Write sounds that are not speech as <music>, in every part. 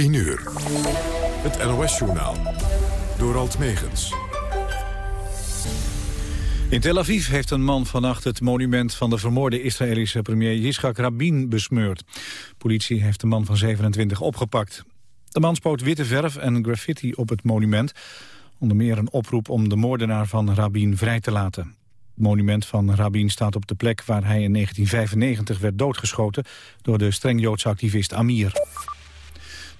10 uur. Het NOS-journaal. Door Alt Megens. In Tel Aviv heeft een man vannacht het monument van de vermoorde Israëlische premier Yitzhak Rabin besmeurd. Politie heeft de man van 27 opgepakt. De man spoot witte verf en graffiti op het monument. Onder meer een oproep om de moordenaar van Rabin vrij te laten. Het monument van Rabin staat op de plek waar hij in 1995 werd doodgeschoten... door de streng Joodse activist Amir.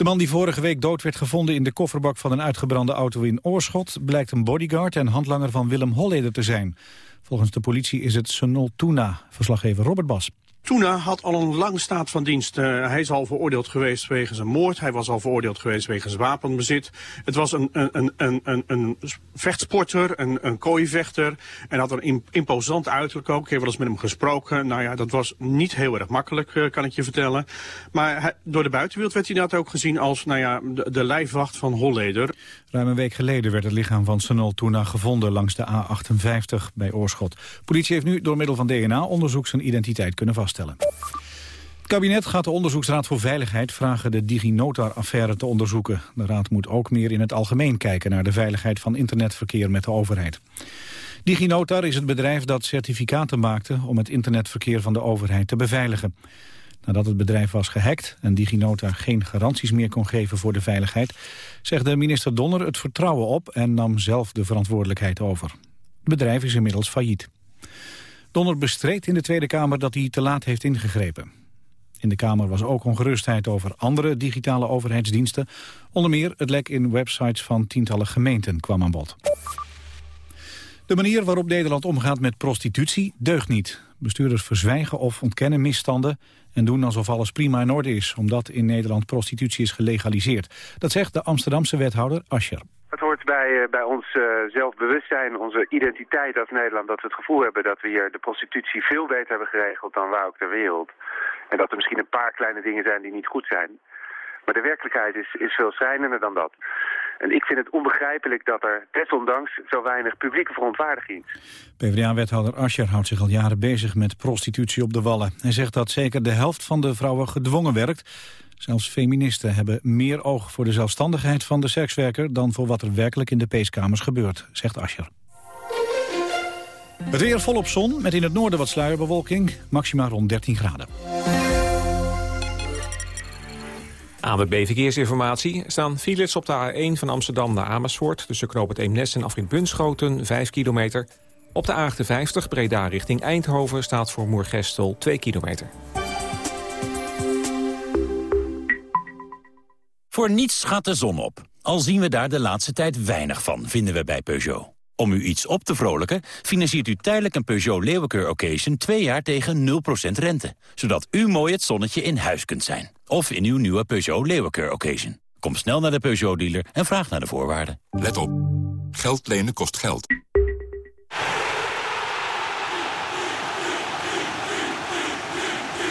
De man die vorige week dood werd gevonden in de kofferbak van een uitgebrande auto in Oorschot... blijkt een bodyguard en handlanger van Willem Holleder te zijn. Volgens de politie is het Senol Tuna, verslaggever Robert Bas. Toena had al een lang staat van dienst. Uh, hij is al veroordeeld geweest wegens een moord. Hij was al veroordeeld geweest wegens wapenbezit. Het was een, een, een, een, een vechtsporter, een, een kooivechter. En had een imposant uiterlijk ook. Ik heb wel eens met hem gesproken. Nou ja, dat was niet heel erg makkelijk, uh, kan ik je vertellen. Maar hij, door de buitenwereld werd hij dat ook gezien als nou ja, de, de lijfwacht van Holleder. Ruim een week geleden werd het lichaam van Senol Toena gevonden langs de A58 bij Oorschot. Politie heeft nu door middel van DNA-onderzoek zijn identiteit kunnen vaststellen. Het kabinet gaat de Onderzoeksraad voor Veiligheid vragen de DigiNotar-affaire te onderzoeken. De raad moet ook meer in het algemeen kijken naar de veiligheid van internetverkeer met de overheid. DigiNotar is het bedrijf dat certificaten maakte om het internetverkeer van de overheid te beveiligen. Nadat het bedrijf was gehackt en DigiNotar geen garanties meer kon geven voor de veiligheid, zegde minister Donner het vertrouwen op en nam zelf de verantwoordelijkheid over. Het bedrijf is inmiddels failliet. Donner bestreed in de Tweede Kamer dat hij te laat heeft ingegrepen. In de Kamer was ook ongerustheid over andere digitale overheidsdiensten. Onder meer het lek in websites van tientallen gemeenten kwam aan bod. De manier waarop Nederland omgaat met prostitutie deugt niet. Bestuurders verzwijgen of ontkennen misstanden en doen alsof alles prima in orde is... omdat in Nederland prostitutie is gelegaliseerd. Dat zegt de Amsterdamse wethouder Ascher. Het hoort bij, eh, bij ons uh, zelfbewustzijn, onze identiteit als Nederland... dat we het gevoel hebben dat we hier de prostitutie veel beter hebben geregeld dan waar ook ter wereld. En dat er misschien een paar kleine dingen zijn die niet goed zijn. Maar de werkelijkheid is, is veel schrijnender dan dat. En ik vind het onbegrijpelijk dat er desondanks zo weinig publieke verontwaardiging is. PvdA-wethouder Ascher houdt zich al jaren bezig met prostitutie op de Wallen. Hij zegt dat zeker de helft van de vrouwen gedwongen werkt. Zelfs feministen hebben meer oog voor de zelfstandigheid van de sekswerker... dan voor wat er werkelijk in de peeskamers gebeurt, zegt Ascher. Het weer volop zon, met in het noorden wat sluierbewolking. Maxima rond 13 graden. ANWB Verkeersinformatie staan files op de A1 van Amsterdam naar Amersfoort... tussen Knoop het Eemnes en Afrit Bunschoten, 5 kilometer. Op de A58 Breda richting Eindhoven staat voor Moergestel 2 kilometer. Voor niets gaat de zon op. Al zien we daar de laatste tijd weinig van, vinden we bij Peugeot. Om u iets op te vrolijken, financiert u tijdelijk een Peugeot Leeuwenkeur Occasion... twee jaar tegen 0% rente. Zodat u mooi het zonnetje in huis kunt zijn. Of in uw nieuwe Peugeot Leeuwenkeur Occasion. Kom snel naar de Peugeot-dealer en vraag naar de voorwaarden. Let op. Geld lenen kost geld.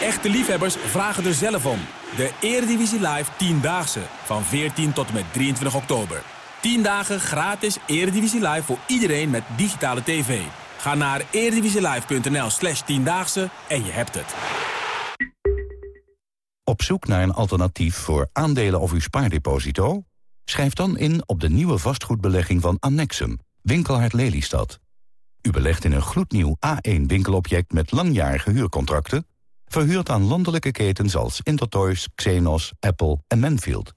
Echte liefhebbers vragen er zelf om. De Eredivisie Live 10-daagse van 14 tot en met 23 oktober. 10 dagen gratis Eredivisie Live voor iedereen met digitale tv. Ga naar eredivisielive.nl slash 10daagse en je hebt het. Op zoek naar een alternatief voor aandelen of uw spaardeposito? Schrijf dan in op de nieuwe vastgoedbelegging van Annexum, Winkelhard Lelystad. U belegt in een gloednieuw A1-winkelobject met langjarige huurcontracten... verhuurd aan landelijke ketens als Intertoys, Xenos, Apple en Manfield.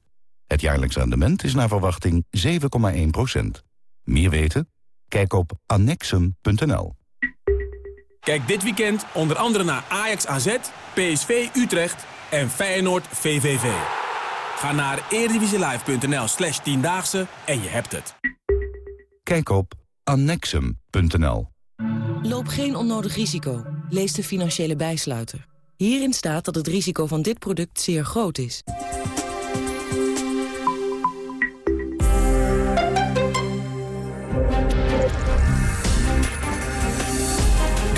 Het jaarlijks rendement is naar verwachting 7,1% Meer weten? Kijk op annexum.nl. Kijk dit weekend onder andere naar Ajax AZ, PSV Utrecht en Feyenoord VVV. Ga naar eredivisielive.nl slash tiendaagse en je hebt het. Kijk op annexum.nl. Loop geen onnodig risico. Lees de financiële bijsluiter. Hierin staat dat het risico van dit product zeer groot is.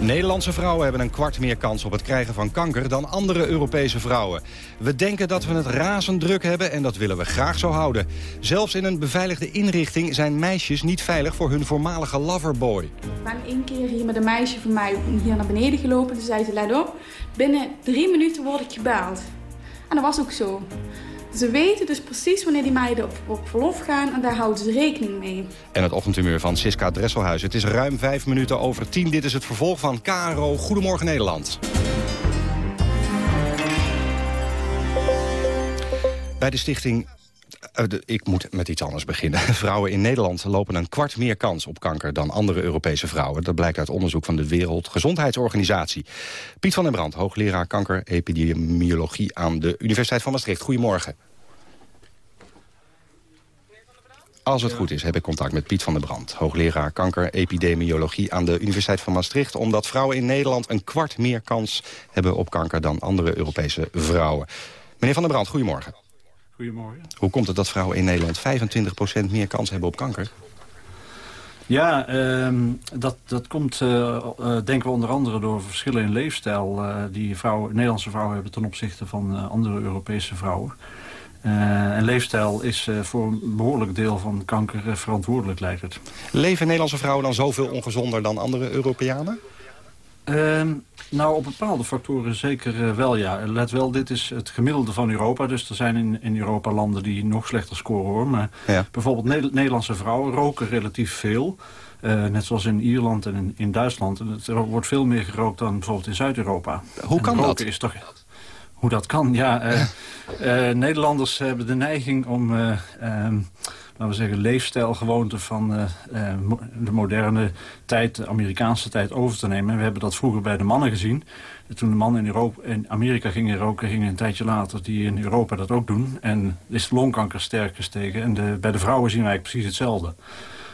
Nederlandse vrouwen hebben een kwart meer kans op het krijgen van kanker dan andere Europese vrouwen. We denken dat we het razend druk hebben en dat willen we graag zo houden. Zelfs in een beveiligde inrichting zijn meisjes niet veilig voor hun voormalige loverboy. Ik ben één keer hier met een meisje van mij hier naar beneden gelopen. Toen zei ze, let op, binnen drie minuten word ik gebeld. En dat was ook zo. Ze weten dus precies wanneer die meiden op, op verlof gaan en daar houden ze rekening mee. En het ochtendtumeur van Siska Dresselhuis. Het is ruim vijf minuten over tien. Dit is het vervolg van KRO Goedemorgen Nederland. Bij de stichting ik moet met iets anders beginnen. <laughs> Vrouwen in Nederland lopen een kwart meer kans op kanker dan andere Europese vrouwen. Dat blijkt uit onderzoek van de Wereldgezondheidsorganisatie. Piet van den Brand, hoogleraar kanker-epidemiologie aan de Universiteit van Maastricht. Goedemorgen. Als het goed is, heb ik contact met Piet van der Brand... hoogleraar kanker-epidemiologie aan de Universiteit van Maastricht... omdat vrouwen in Nederland een kwart meer kans hebben op kanker... dan andere Europese vrouwen. Meneer van der Brand, goedemorgen. Goedemorgen. Hoe komt het dat vrouwen in Nederland 25% meer kans hebben op kanker? Ja, uh, dat, dat komt, uh, uh, denken we onder andere door verschillen in leefstijl... Uh, die vrouwen, Nederlandse vrouwen hebben ten opzichte van andere Europese vrouwen. en leefstijl is voor een behoorlijk deel van kanker verantwoordelijk, lijkt het. Leven Nederlandse vrouwen dan zoveel ongezonder dan andere Europeanen? Ehm, nou, op bepaalde factoren zeker uh, wel, ja. Let wel, dit is het gemiddelde van Europa. Dus er zijn in, in Europa landen die nog slechter scoren, hoor. Maar ja. bijvoorbeeld ne Nederlandse vrouwen roken relatief veel. Uh, net zoals in Ierland en in, in Duitsland. En het, er wordt veel meer gerookt dan bijvoorbeeld in Zuid-Europa. Hoe kan roken dat? Is toch, hoe dat kan, ja. Uh, Nederlanders hebben de neiging om... Um, laten we zeggen, leefstijlgewoonten van uh, uh, de moderne tijd, de Amerikaanse tijd over te nemen. We hebben dat vroeger bij de mannen gezien. Toen de mannen in, Europa, in Amerika gingen roken, gingen een tijdje later die in Europa dat ook doen. En is de longkanker sterk gestegen. En de, bij de vrouwen zien wij precies hetzelfde.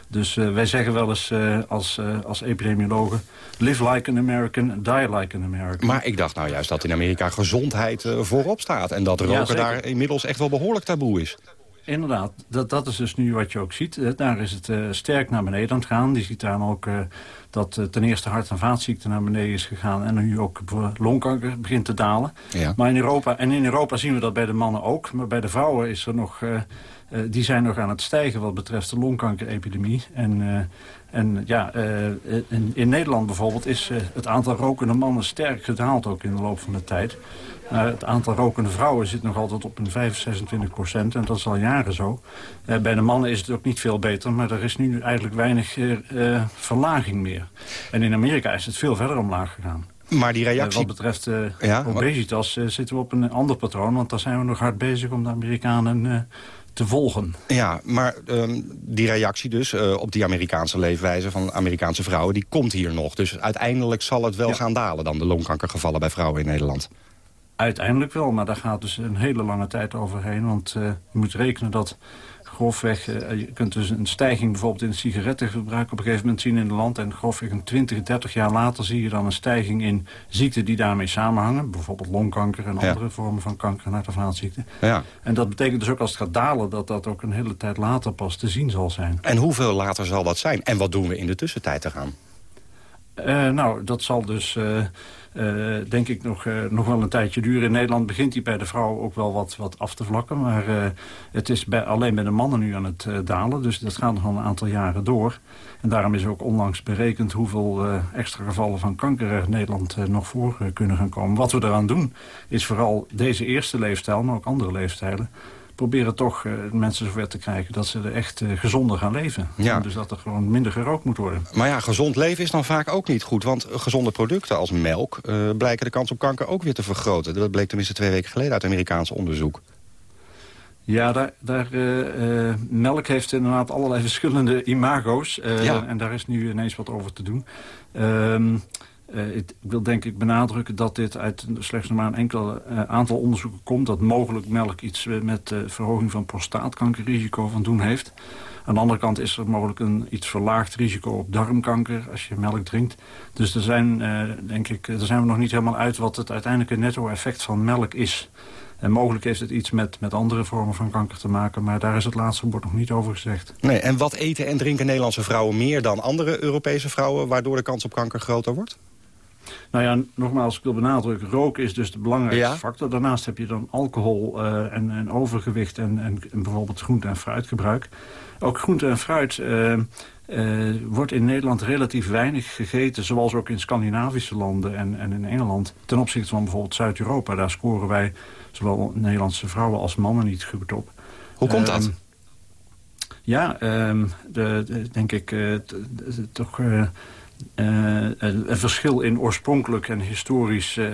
Dus uh, wij zeggen wel eens uh, als, uh, als epidemiologen... live like an American, die like an American. Maar ik dacht nou juist dat in Amerika gezondheid voorop staat... en dat roken ja, daar inmiddels echt wel behoorlijk taboe is. Inderdaad, dat, dat is dus nu wat je ook ziet. Daar is het uh, sterk naar beneden aan het gaan. Je ziet daar ook uh, dat uh, ten eerste hart- en vaatziekte naar beneden is gegaan... en nu ook longkanker begint te dalen. Ja. Maar in Europa, en in Europa zien we dat bij de mannen ook. Maar bij de vrouwen is er nog, die zijn nog aan het stijgen wat betreft de longkankerepidemie. En, en ja, in, in, Nederland bijvoorbeeld is het aantal rokende mannen sterk gedaald ook in de loop van de tijd. Uh, het aantal rokende vrouwen zit nog altijd op een 25, 26 procent. En dat is al jaren zo. Uh, bij de mannen is het ook niet veel beter. Maar er is nu eigenlijk weinig uh, verlaging meer. En in Amerika is het veel verder omlaag gegaan. Maar die reactie... wat betreft ja, obesitas zitten we op een ander patroon. Want daar zijn we nog hard bezig om de Amerikanen te volgen. Ja, maar um, die reactie dus uh, op die Amerikaanse leefwijze van Amerikaanse vrouwen... die komt hier nog. Dus uiteindelijk zal het wel ja. gaan dalen dan de longkankergevallen bij vrouwen in Nederland. Uiteindelijk wel, maar daar gaat dus een hele lange tijd overheen. Want uh, je moet rekenen dat grofweg... Uh, je kunt dus een stijging bijvoorbeeld in het sigarettengebruik... op een gegeven moment zien in het land. En grofweg een 20, 30 jaar later zie je dan een stijging in ziekten die daarmee samenhangen. Bijvoorbeeld longkanker en andere ja. vormen van kanker en hart- en vaatziekten. Ja. En dat betekent dus ook als het gaat dalen... dat dat ook een hele tijd later pas te zien zal zijn. En hoeveel later zal dat zijn? En wat doen we in de tussentijd te gaan? Uh, nou, dat zal dus... Uh, denk ik nog, uh, nog wel een tijdje duren. In Nederland begint die bij de vrouw ook wel wat, wat af te vlakken. Maar uh, het is bij, alleen bij de mannen nu aan het dalen. Dus dat gaat nog een aantal jaren door. En daarom is ook onlangs berekend hoeveel extra gevallen van kanker er in Nederland nog voor kunnen gaan komen. Wat we eraan doen is vooral deze eerste leefstijl, maar ook andere leefstijlen proberen toch uh, mensen zover te krijgen dat ze er echt uh, gezonder gaan leven. Ja. Dus dat er gewoon minder gerookt moet worden. Maar ja, gezond leven is dan vaak ook niet goed. Want gezonde producten als melk uh, blijken de kans op kanker ook weer te vergroten. Dat bleek tenminste twee weken geleden uit Amerikaans onderzoek. Ja, daar, daar, uh, melk heeft inderdaad allerlei <laughs> verschillende imago's. Uh, ja. En daar is nu ineens wat over te doen. Uh, uh, ik wil denk ik benadrukken dat dit uit slechts maar een enkel uh, aantal onderzoeken komt... dat mogelijk melk iets met uh, verhoging van prostaatkankerrisico van doen heeft. Aan de andere kant is er mogelijk een iets verlaagd risico op darmkanker als je melk drinkt. Dus er zijn, denk ik, daar zijn we nog niet helemaal uit wat het uiteindelijke netto-effect van melk is. En mogelijk heeft het iets met, met andere vormen van kanker te maken... maar daar is het laatste woord nog niet over gezegd. Nee, en wat eten en drinken Nederlandse vrouwen meer dan andere Europese vrouwen... waardoor de kans op kanker groter wordt? Nou ja, nogmaals, ik wil benadrukken, roken is dus de belangrijkste factor. Daarnaast heb je dan alcohol uh, en, en, overgewicht en, en, en, bijvoorbeeld groente- en fruitgebruik. Ook groente en fruit uh, uh, wordt in Nederland relatief weinig gegeten... zoals ook in Scandinavische landen en, en in Engeland... ten opzichte van bijvoorbeeld Zuid-Europa. Daar scoren wij zowel Nederlandse vrouwen als mannen niet goed op. Hoe komt dat? Ehm, ja, de, de, denk ik toch een verschil in oorspronkelijk en historisch uh,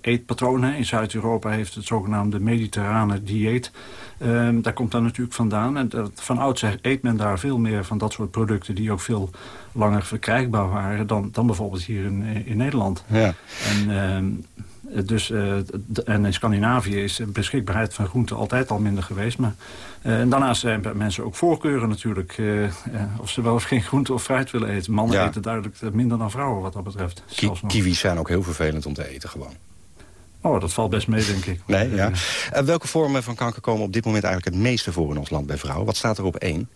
eetpatroon. In Zuid-Europa heeft het zogenaamde mediterrane dieet. Uh, daar komt dat natuurlijk vandaan. En dat, van oudsher eet men daar veel meer van dat soort producten... die ook veel langer verkrijgbaar waren dan, dan bijvoorbeeld hier in, in Nederland. Ja. En ehm, eh, dus, uh, en in Scandinavië is de beschikbaarheid van groenten altijd al minder geweest. Maar, uh, en daarnaast zijn mensen ook voorkeuren natuurlijk. Uh, of ze wel of geen groente of fruit willen eten. Mannen eten duidelijk minder dan vrouwen wat dat betreft. Ki kiwis zijn ook heel vervelend om te eten gewoon. Oh, dat valt best mee, denk ik. <laughs> Nee, ja. welke vormen van kanker komen op dit moment eigenlijk het meeste voor in ons land bij vrouwen? Wat staat er op één?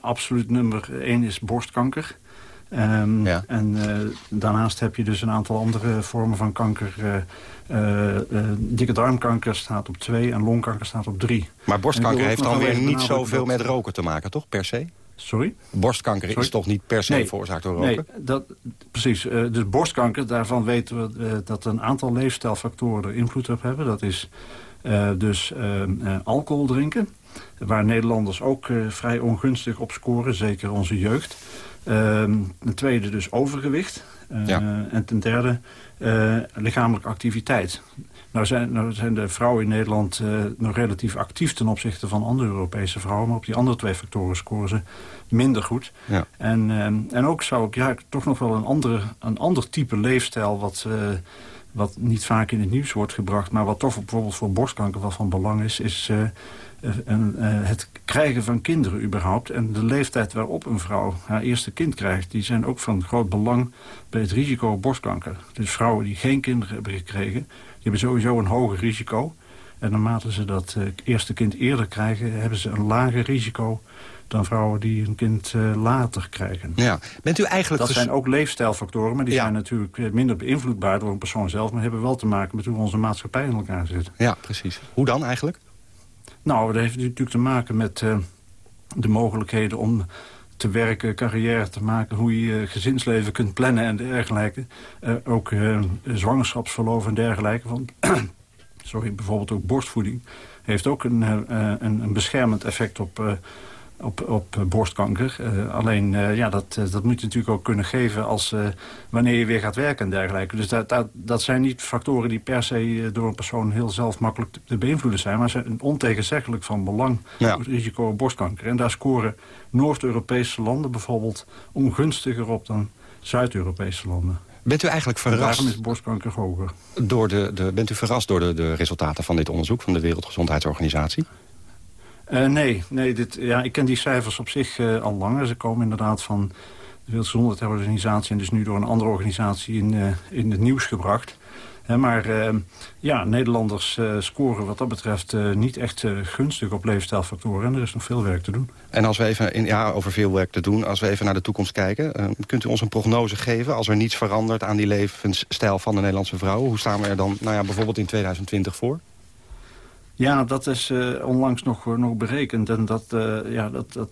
absoluut nummer één is borstkanker. Um, ja. En uh, daarnaast heb je dus een aantal andere vormen van kanker. Uh, uh, dikke darmkanker staat op twee en longkanker staat op drie. Maar borstkanker heeft dan weer niet zoveel met roken te maken, toch, per se? Sorry? Borstkanker Sorry? is toch niet per se nee, veroorzaakt door roken? Nee, dat, precies. dus borstkanker, daarvan weten we dat een aantal leefstijlfactoren invloed op hebben. Dat is dus ehm, alcohol drinken, waar Nederlanders ook vrij ongunstig op scoren, zeker onze jeugd. Um, ten tweede dus overgewicht. Uh, En ten derde uh, lichamelijke activiteit. Nou zijn, nou zijn de vrouwen in Nederland uh, nog relatief actief ten opzichte van andere Europese vrouwen. Maar op die andere twee factoren scoren ze minder goed. Ja. En, uh, en ook zou ik ja, toch nog wel een, andere, een ander type leefstijl... wat, wat niet vaak in het nieuws wordt gebracht... maar wat toch bijvoorbeeld voor borstkanker wel van belang is... is uh, het krijgen van kinderen überhaupt... en de leeftijd waarop een vrouw haar eerste kind krijgt... die zijn ook van groot belang bij het risico op borstkanker. Dus vrouwen die geen kinderen hebben gekregen... die hebben sowieso een hoger risico. En naarmate ze dat uh, eerste kind eerder krijgen... hebben ze een lager risico dan vrouwen die een kind uh, later krijgen. Ja. Bent u eigenlijk dat zijn ook leefstijlfactoren, maar die zijn natuurlijk minder beïnvloedbaar door een persoon zelf... maar hebben wel te maken met hoe onze maatschappij in elkaar zit. Ja, precies. Hoe dan eigenlijk? Nou, dat heeft natuurlijk te maken met uh, de mogelijkheden om te werken, carrière te maken... hoe je je gezinsleven kunt plannen en dergelijke. Uh, ook uh, zwangerschapsverlof en dergelijke. Van, <clears throat> sorry, bijvoorbeeld ook borstvoeding... heeft ook een, een, een beschermend effect op op, op borstkanker. Uh, alleen, uh, ja, dat, dat moet je natuurlijk ook kunnen geven als uh, wanneer je weer gaat werken en dergelijke. Dus dat, dat, dat zijn niet factoren die per se door een persoon heel zelf makkelijk te beïnvloeden zijn. Maar zijn ontegenzeggelijk van belang ja. het risico op borstkanker. En daar scoren Noord-Europese landen bijvoorbeeld ongunstiger op dan Zuid-Europese landen. Bent u eigenlijk verrast... is borstkanker hoger. Door de, de, bent u verrast door de, de resultaten van dit onderzoek van de Wereldgezondheidsorganisatie? Uh, nee, nee dit, ja, ik ken die cijfers op zich uh, al langer. Ze komen inderdaad van de Wereldgezondheidsorganisatie... en dus nu door een andere organisatie in, uh, in het nieuws gebracht. maar ja, Nederlanders scoren wat dat betreft niet echt gunstig op leefstijlfactoren. En er is nog veel werk te doen. En als we even, in, ja, over veel werk te doen, als we even naar de toekomst kijken... kunt u ons een prognose geven als er niets verandert aan die levensstijl van de Nederlandse vrouwen? Hoe staan we er dan nou ja, bijvoorbeeld in 2020 voor? Ja, dat is uh, onlangs nog, nog berekend. En dat, uh, ja, dat, dat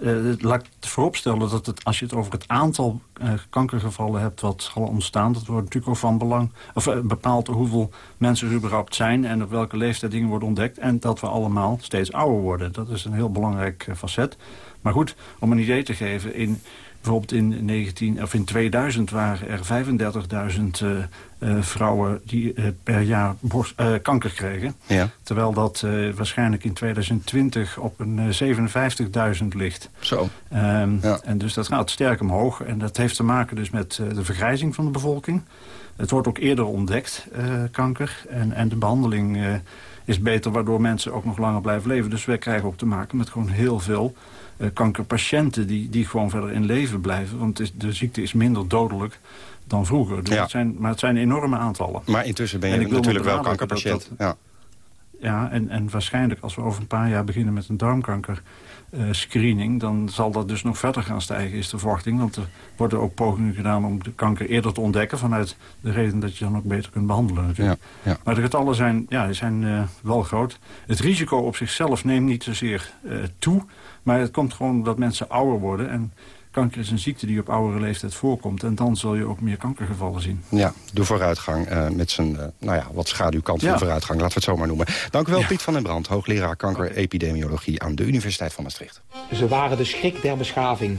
uh, laat vooropstellen dat het, als je het over het aantal kankergevallen hebt wat zal ontstaan, dat wordt natuurlijk ook van belang, of bepaalt hoeveel mensen er überhaupt zijn en op welke leeftijd dingen worden ontdekt. En dat we allemaal steeds ouder worden. Dat is een heel belangrijk facet. Maar goed, om een idee te geven, in Bijvoorbeeld in, 19, of in 2000 waren er 35.000 uh, uh, vrouwen die uh, per jaar borst, kanker kregen. Ja. Terwijl dat waarschijnlijk in 2020 op een 57.000 ligt. Zo. Um, ja. En dus dat gaat sterk omhoog. En dat heeft te maken dus met de vergrijzing van de bevolking. Het wordt ook eerder ontdekt, kanker. En, en de behandeling is beter, waardoor mensen ook nog langer blijven leven. Dus wij krijgen ook te maken met gewoon heel veel kankerpatiënten die, die gewoon verder in leven blijven. Want is, de ziekte is minder dodelijk dan vroeger. Dus ja. het zijn, maar het zijn enorme aantallen. Maar intussen ben je natuurlijk wel kankerpatiënt. Dat, ja. Ja, en, en waarschijnlijk als we over een paar jaar beginnen met een darmkanker... Uh, screening, dan zal dat dus nog verder gaan stijgen, is de verwachting. Want er worden ook pogingen gedaan om de kanker eerder te ontdekken... vanuit de reden dat je dan ook beter kunt behandelen natuurlijk. Ja, ja. Maar de getallen zijn, ja, zijn uh, wel groot. Het risico op zichzelf neemt niet zozeer uh, toe... maar het komt gewoon dat mensen ouder worden... en kanker is een ziekte die op oudere leeftijd voorkomt. En dan zul je ook meer kankergevallen zien. Ja, de vooruitgang uh, met zijn uh, nou ja, wat schaduwkant van vooruitgang. Laten we het zo maar noemen. Dank u wel, Piet van den Brand, hoogleraar kanker-epidemiologie aan de Universiteit van Maastricht. Ze waren de schrik der beschaving.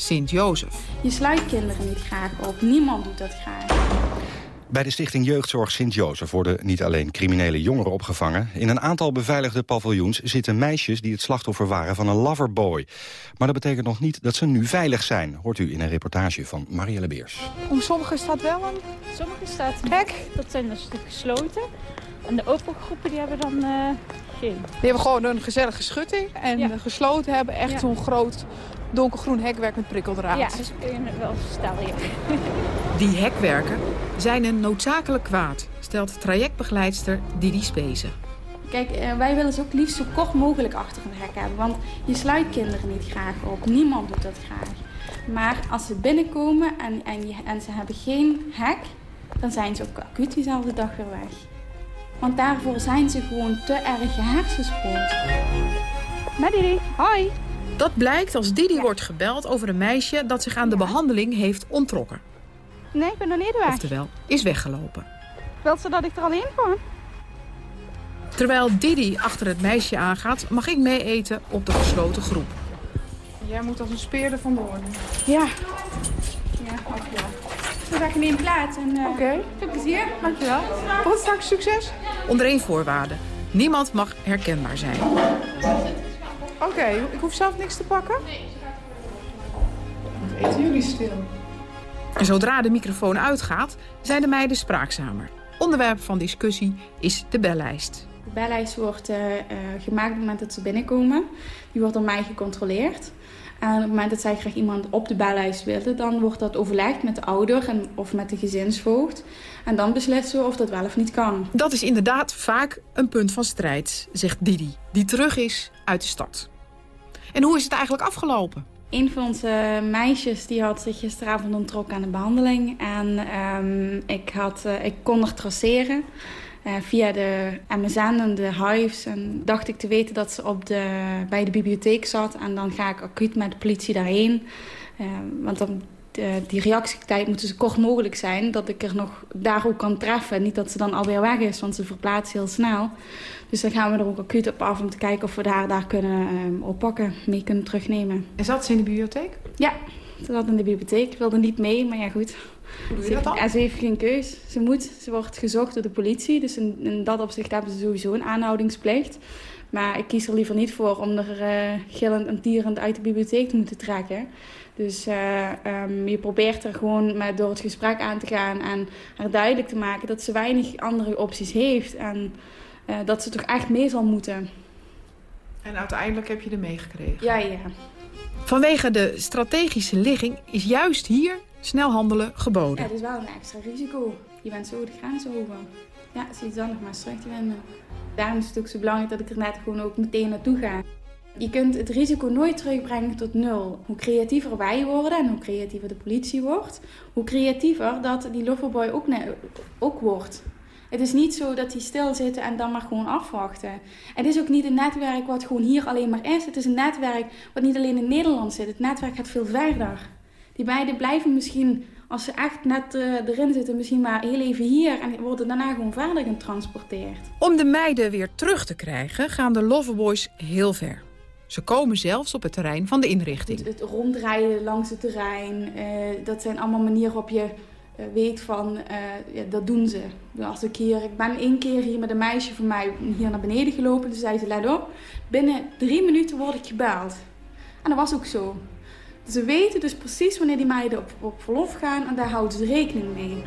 Sint-Jozef. Je sluit kinderen niet graag op. Niemand doet dat graag. Bij de stichting Jeugdzorg Sint-Jozef worden niet alleen criminele jongeren opgevangen. In een aantal beveiligde paviljoens zitten meisjes die het slachtoffer waren van een loverboy. Maar dat betekent nog niet dat ze nu veilig zijn, hoort u in een reportage van Marielle Beers. Om sommigen staat wel een Sommige staat een hek. Dat zijn een stuk gesloten. En de open groepen die hebben dan uh, geen. Die hebben gewoon een gezellige schutting. En ja. gesloten hebben echt ja. zo'n groot donkergroen hekwerk met prikkeldraad. Ja, dus kun je het wel stellen, ja. <laughs> Die hekwerken zijn een noodzakelijk kwaad, stelt trajectbegeleidster Didi Spezen. Kijk, wij willen ze ook liefst zo kort mogelijk achter een hek hebben. Want je sluit kinderen niet graag op. Niemand doet dat graag. Maar als ze binnenkomen en, en, je, en ze hebben geen hek... dan zijn ze ook acuut diezelfde dag weer weg. Want daarvoor zijn ze gewoon te erg gehersenspoeld. Met Didi, hoi. Dat blijkt als Didi ja. wordt gebeld over een meisje dat zich aan de behandeling heeft ontrokken. Nee, ik ben nog niet weg. Oftewel, is weggelopen. Wilt ze dat ik er al in kwam? Terwijl Didi achter het meisje aangaat, mag ik mee eten op de gesloten groep. Jij moet als een speerder vandoor. Ja. Ja, dankjewel. We gaan in plaats en uh, Oké. Okay. veel plezier. Dankjewel. Tot straks succes. Onder één voorwaarde. Niemand mag herkenbaar zijn. Oké, okay, ik hoef zelf niks te pakken? Nee. Wat eten jullie stil? Zodra de microfoon uitgaat, zijn de meiden spraakzamer. Onderwerp van discussie is de bellijst. De bellijst wordt uh, uh, gemaakt op het moment dat ze binnenkomen. Die wordt door mij gecontroleerd. En op het moment dat zij graag iemand op de bellijst willen, dan wordt dat overlegd met de ouder en, of met de gezinsvoogd. En dan beslissen we of dat wel of niet kan. Dat is inderdaad vaak een punt van strijd, zegt Didi, die terug is uit de stad. En hoe is het eigenlijk afgelopen? Een van onze meisjes die had zich gisteravond onttrokken aan de behandeling. En um, ik, had, uh, ik kon er traceren via de MSN en de Hives. En dacht ik te weten dat ze op de, bij de bibliotheek zat. En dan ga ik acuut met de politie daarheen. Uh, want dan, die reactietijd moet zo kort mogelijk zijn. Dat ik er nog daar ook kan treffen. Niet dat ze dan alweer weg is, want ze verplaatst heel snel. Dus dan gaan we er ook acuut op af om te kijken of we haar daar kunnen um, oppakken, mee kunnen terugnemen. En zat ze in de bibliotheek? Ja, ze zat in de bibliotheek. Ik wilde niet mee, maar ja goed. Dan? Ja, ze heeft geen keus. Ze moet, ze wordt gezocht door de politie. Dus in, in dat opzicht hebben ze sowieso een aanhoudingsplicht. Maar ik kies er liever niet voor om er uh, gillend en tierend uit de bibliotheek te moeten trekken. Dus uh, um, je probeert er gewoon met, door het gesprek aan te gaan en haar duidelijk te maken dat ze weinig andere opties heeft. En uh, dat ze toch echt mee zal moeten. En uiteindelijk heb je er meegekregen? Ja, ja. Vanwege de strategische ligging is juist hier snel handelen geboden. Ja, het is wel een extra risico. Je bent zo de grens over. Ja, zie je dan nog maar terug te vinden. Daarom is het ook zo belangrijk dat ik er net gewoon ook meteen naartoe ga. Je kunt het risico nooit terugbrengen tot nul. Hoe creatiever wij worden en hoe creatiever de politie wordt, hoe creatiever dat die loverboy ook, ook wordt. Het is niet zo dat die stilzitten en dan maar gewoon afwachten. Het is ook niet een netwerk wat gewoon hier alleen maar is. Het is een netwerk wat niet alleen in Nederland zit. Het netwerk gaat veel verder. Die beiden blijven misschien, als ze echt net uh, erin zitten, misschien maar heel even hier en worden daarna gewoon verder getransporteerd. Om de meiden weer terug te krijgen, gaan de Loverboys heel ver. Ze komen zelfs op het terrein van de inrichting. Het, het rondrijden langs het terrein, uh, dat zijn allemaal manieren waarop je uh, weet van, uh, ja, dat doen ze. Als ik, hier, ik ben één keer hier met een meisje van mij hier naar beneden gelopen. Toen zei ze, let op, binnen drie minuten word ik gebeld. En dat was ook zo. Ze weten dus precies wanneer die meiden op, op verlof gaan en daar houden ze rekening mee.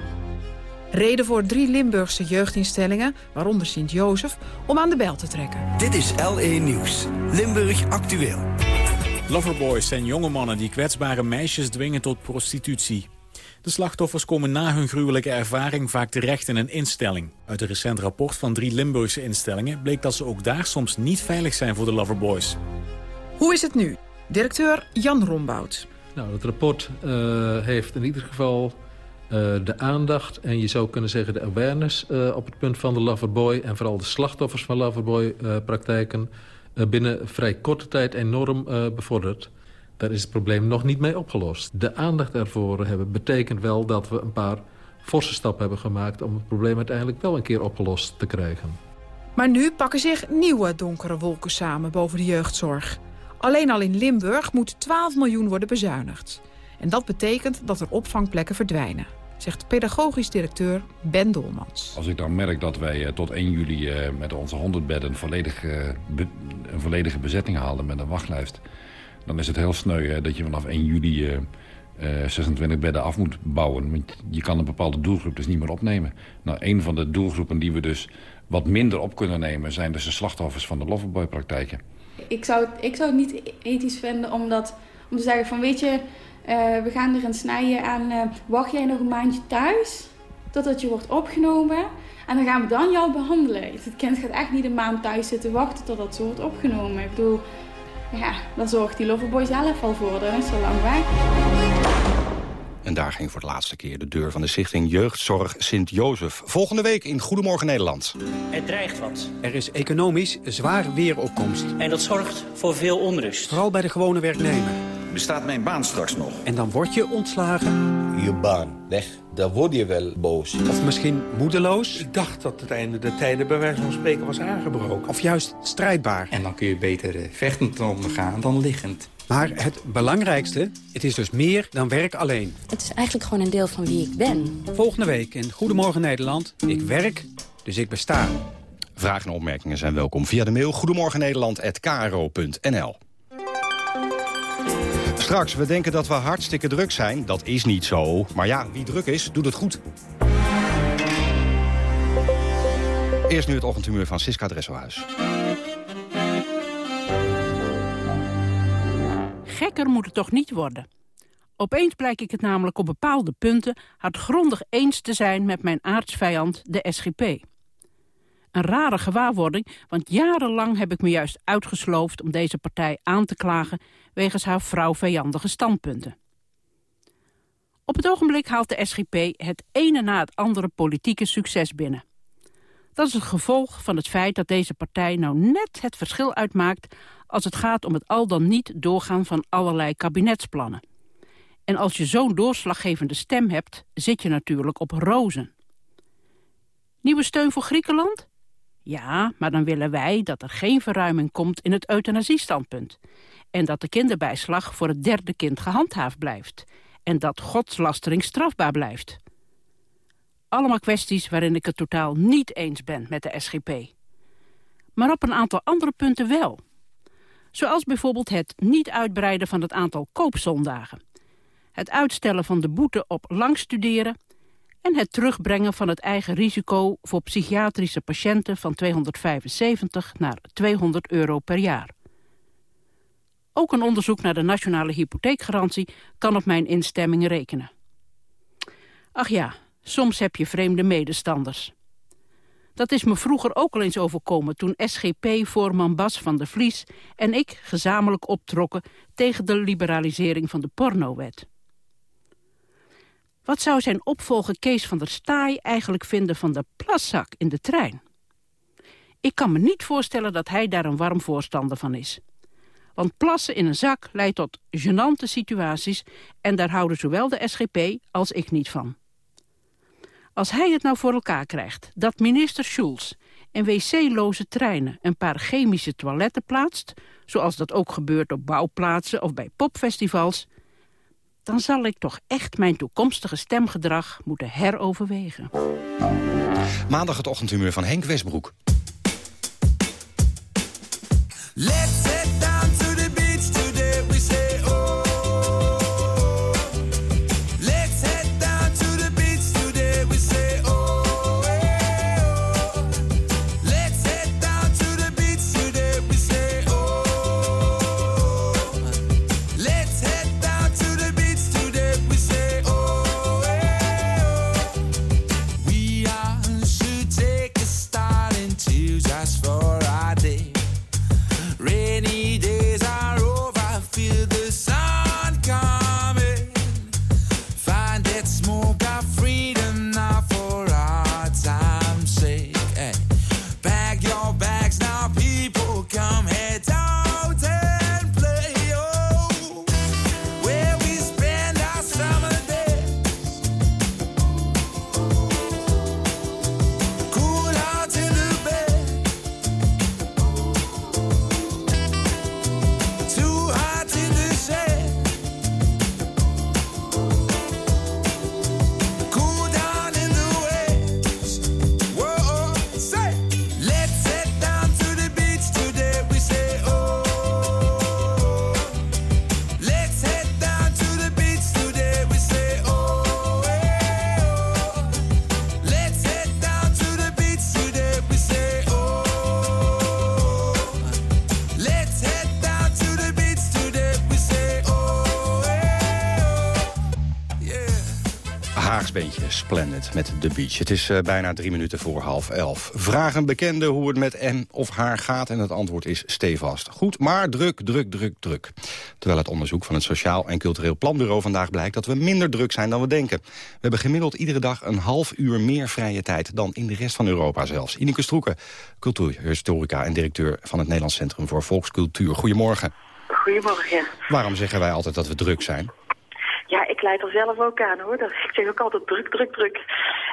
Reden voor drie Limburgse jeugdinstellingen, waaronder Sint-Jozef, om aan de bel te trekken. Dit is LE Nieuws. Limburg actueel. Loverboys zijn jonge mannen die kwetsbare meisjes dwingen tot prostitutie. De slachtoffers komen na hun gruwelijke ervaring vaak terecht in een instelling. Uit een recent rapport van drie Limburgse instellingen bleek dat ze ook daar soms niet veilig zijn voor de Loverboys. Hoe is het nu? Directeur Jan Rombout. Nou, het rapport uh, heeft in ieder geval uh, de aandacht en je zou kunnen zeggen de awareness uh, op het punt van de loverboy... en vooral de slachtoffers van loverboy-praktijken binnen vrij korte tijd enorm bevorderd. Daar is het probleem nog niet mee opgelost. De aandacht ervoor hebben betekent wel dat we een paar forse stappen hebben gemaakt... om het probleem uiteindelijk wel een keer opgelost te krijgen. Maar nu pakken zich nieuwe donkere wolken samen boven de jeugdzorg. Alleen al in Limburg moet 12 miljoen worden bezuinigd. En dat betekent dat er opvangplekken verdwijnen zegt pedagogisch directeur Ben Dolmans. Als ik dan merk dat wij uh, tot 1 juli uh, met onze 100 bedden volledig, een volledige bezetting haalden met een wachtlijst... dan is het heel sneu dat je vanaf 1 juli 26 bedden af moet bouwen. Want je kan een bepaalde doelgroep dus niet meer opnemen. Nou, een van de doelgroepen die we dus wat minder op kunnen nemen... zijn dus de slachtoffers van de loverboy-praktijken. Ik zou, ik zou het niet ethisch vinden om, dat, om te zeggen van weet je... Uh, we gaan er een snijden aan, uh, wacht jij nog een maandje thuis, totdat je wordt opgenomen. En dan gaan we dan jou behandelen. Het kind gaat echt niet een maand thuis zitten wachten totdat ze wordt opgenomen. Ik bedoel, ja, daar zorgt die loverboy zelf al voor. Dat is zo lang. En daar ging voor de laatste keer de deur van de stichting Jeugdzorg Sint-Jozef. Volgende week in Goedemorgen Nederland. Er dreigt wat. Er is economisch zwaar weeropkomst. En dat zorgt voor veel onrust. Vooral bij de gewone werknemer. Bestaat mijn baan straks nog? En dan word je ontslagen. Je baan weg, daar word je wel boos. Of misschien moedeloos. Ik dacht dat het einde der tijden bij wijze van spreken was aangebroken. Of juist strijdbaar. En dan kun je beter vechtend omgaan dan liggend. Maar het belangrijkste, het is dus meer dan werk alleen. Het is eigenlijk gewoon een deel van wie ik ben. Volgende week in Goedemorgen Nederland. Ik werk, dus ik besta. Vragen en opmerkingen zijn welkom via de mail goedemorgennederland.kro.nl Straks, we denken dat we hartstikke druk zijn. Dat is niet zo. Maar ja, wie druk is, doet het goed. Eerst nu het ochtendhumeur van Siska Dresselhuis. Gekker moet het toch niet worden. Opeens blijk ik het namelijk op bepaalde punten hardgrondig eens te zijn met mijn aardsvijand, de SGP. Een rare gewaarwording, want jarenlang heb ik me juist uitgesloofd om deze partij aan te klagen wegens haar vrouwvijandige standpunten. Op het ogenblik haalt de SGP het ene na het andere politieke succes binnen. Dat is het gevolg van het feit dat deze partij nou net het verschil uitmaakt als het gaat om het al dan niet doorgaan van allerlei kabinetsplannen. En als je zo'n doorslaggevende stem hebt, zit je natuurlijk op rozen. Nieuwe steun voor Griekenland? Ja, maar dan willen wij dat er geen verruiming komt in het euthanasiestandpunt. En dat de kinderbijslag voor het derde kind gehandhaafd blijft. En dat godslastering strafbaar blijft. Allemaal kwesties waarin ik het totaal niet eens ben met de SGP. Maar op een aantal andere punten wel. Zoals bijvoorbeeld het niet uitbreiden van het aantal koopzondagen. Het uitstellen van de boete op lang studeren en het terugbrengen van het eigen risico voor psychiatrische patiënten van 275 naar 200 euro per jaar. Ook een onderzoek naar de nationale hypotheekgarantie kan op mijn instemming rekenen. Ach ja, soms heb je vreemde medestanders. Dat is me vroeger ook al eens overkomen toen SGP-voorman Bas van der Vlies en ik gezamenlijk optrokken tegen de liberalisering van de pornowet. Wat zou zijn opvolger Kees van der Staaij eigenlijk vinden van de plaszak in de trein? Ik kan me niet voorstellen dat hij daar een warm voorstander van is. Want plassen in een zak leidt tot gênante situaties... en daar houden zowel de SGP als ik niet van. Als hij het nou voor elkaar krijgt dat minister Schulz... in wc-loze treinen een paar chemische toiletten plaatst... zoals dat ook gebeurt op bouwplaatsen of bij popfestivals dan zal ik toch echt mijn toekomstige stemgedrag moeten heroverwegen. Maandag het ochtendhumeur van Henk Westbroek. Let's head down to Yeah. Haagsbeentje, Splendid, met The Beach. Het is eh, bijna drie minuten voor half elf. Vraag een bekende hoe het met hem of haar gaat... en het antwoord is stevast. Goed, maar druk, druk, druk, druk. Terwijl het onderzoek van het Sociaal en Cultureel Planbureau vandaag blijkt... dat we minder druk zijn dan we denken. We hebben gemiddeld iedere dag een half uur meer vrije tijd... dan in de rest van Europa zelfs. Ineke Stroeken, cultuurhistorica en directeur... van het Nederlands Centrum voor Volkscultuur. Goedemorgen. Goedemorgen. Waarom zeggen wij altijd dat we druk zijn? Ja, ik leid er zelf ook aan hoor. Dat, <laughs> ik zeg ook altijd druk, druk, druk.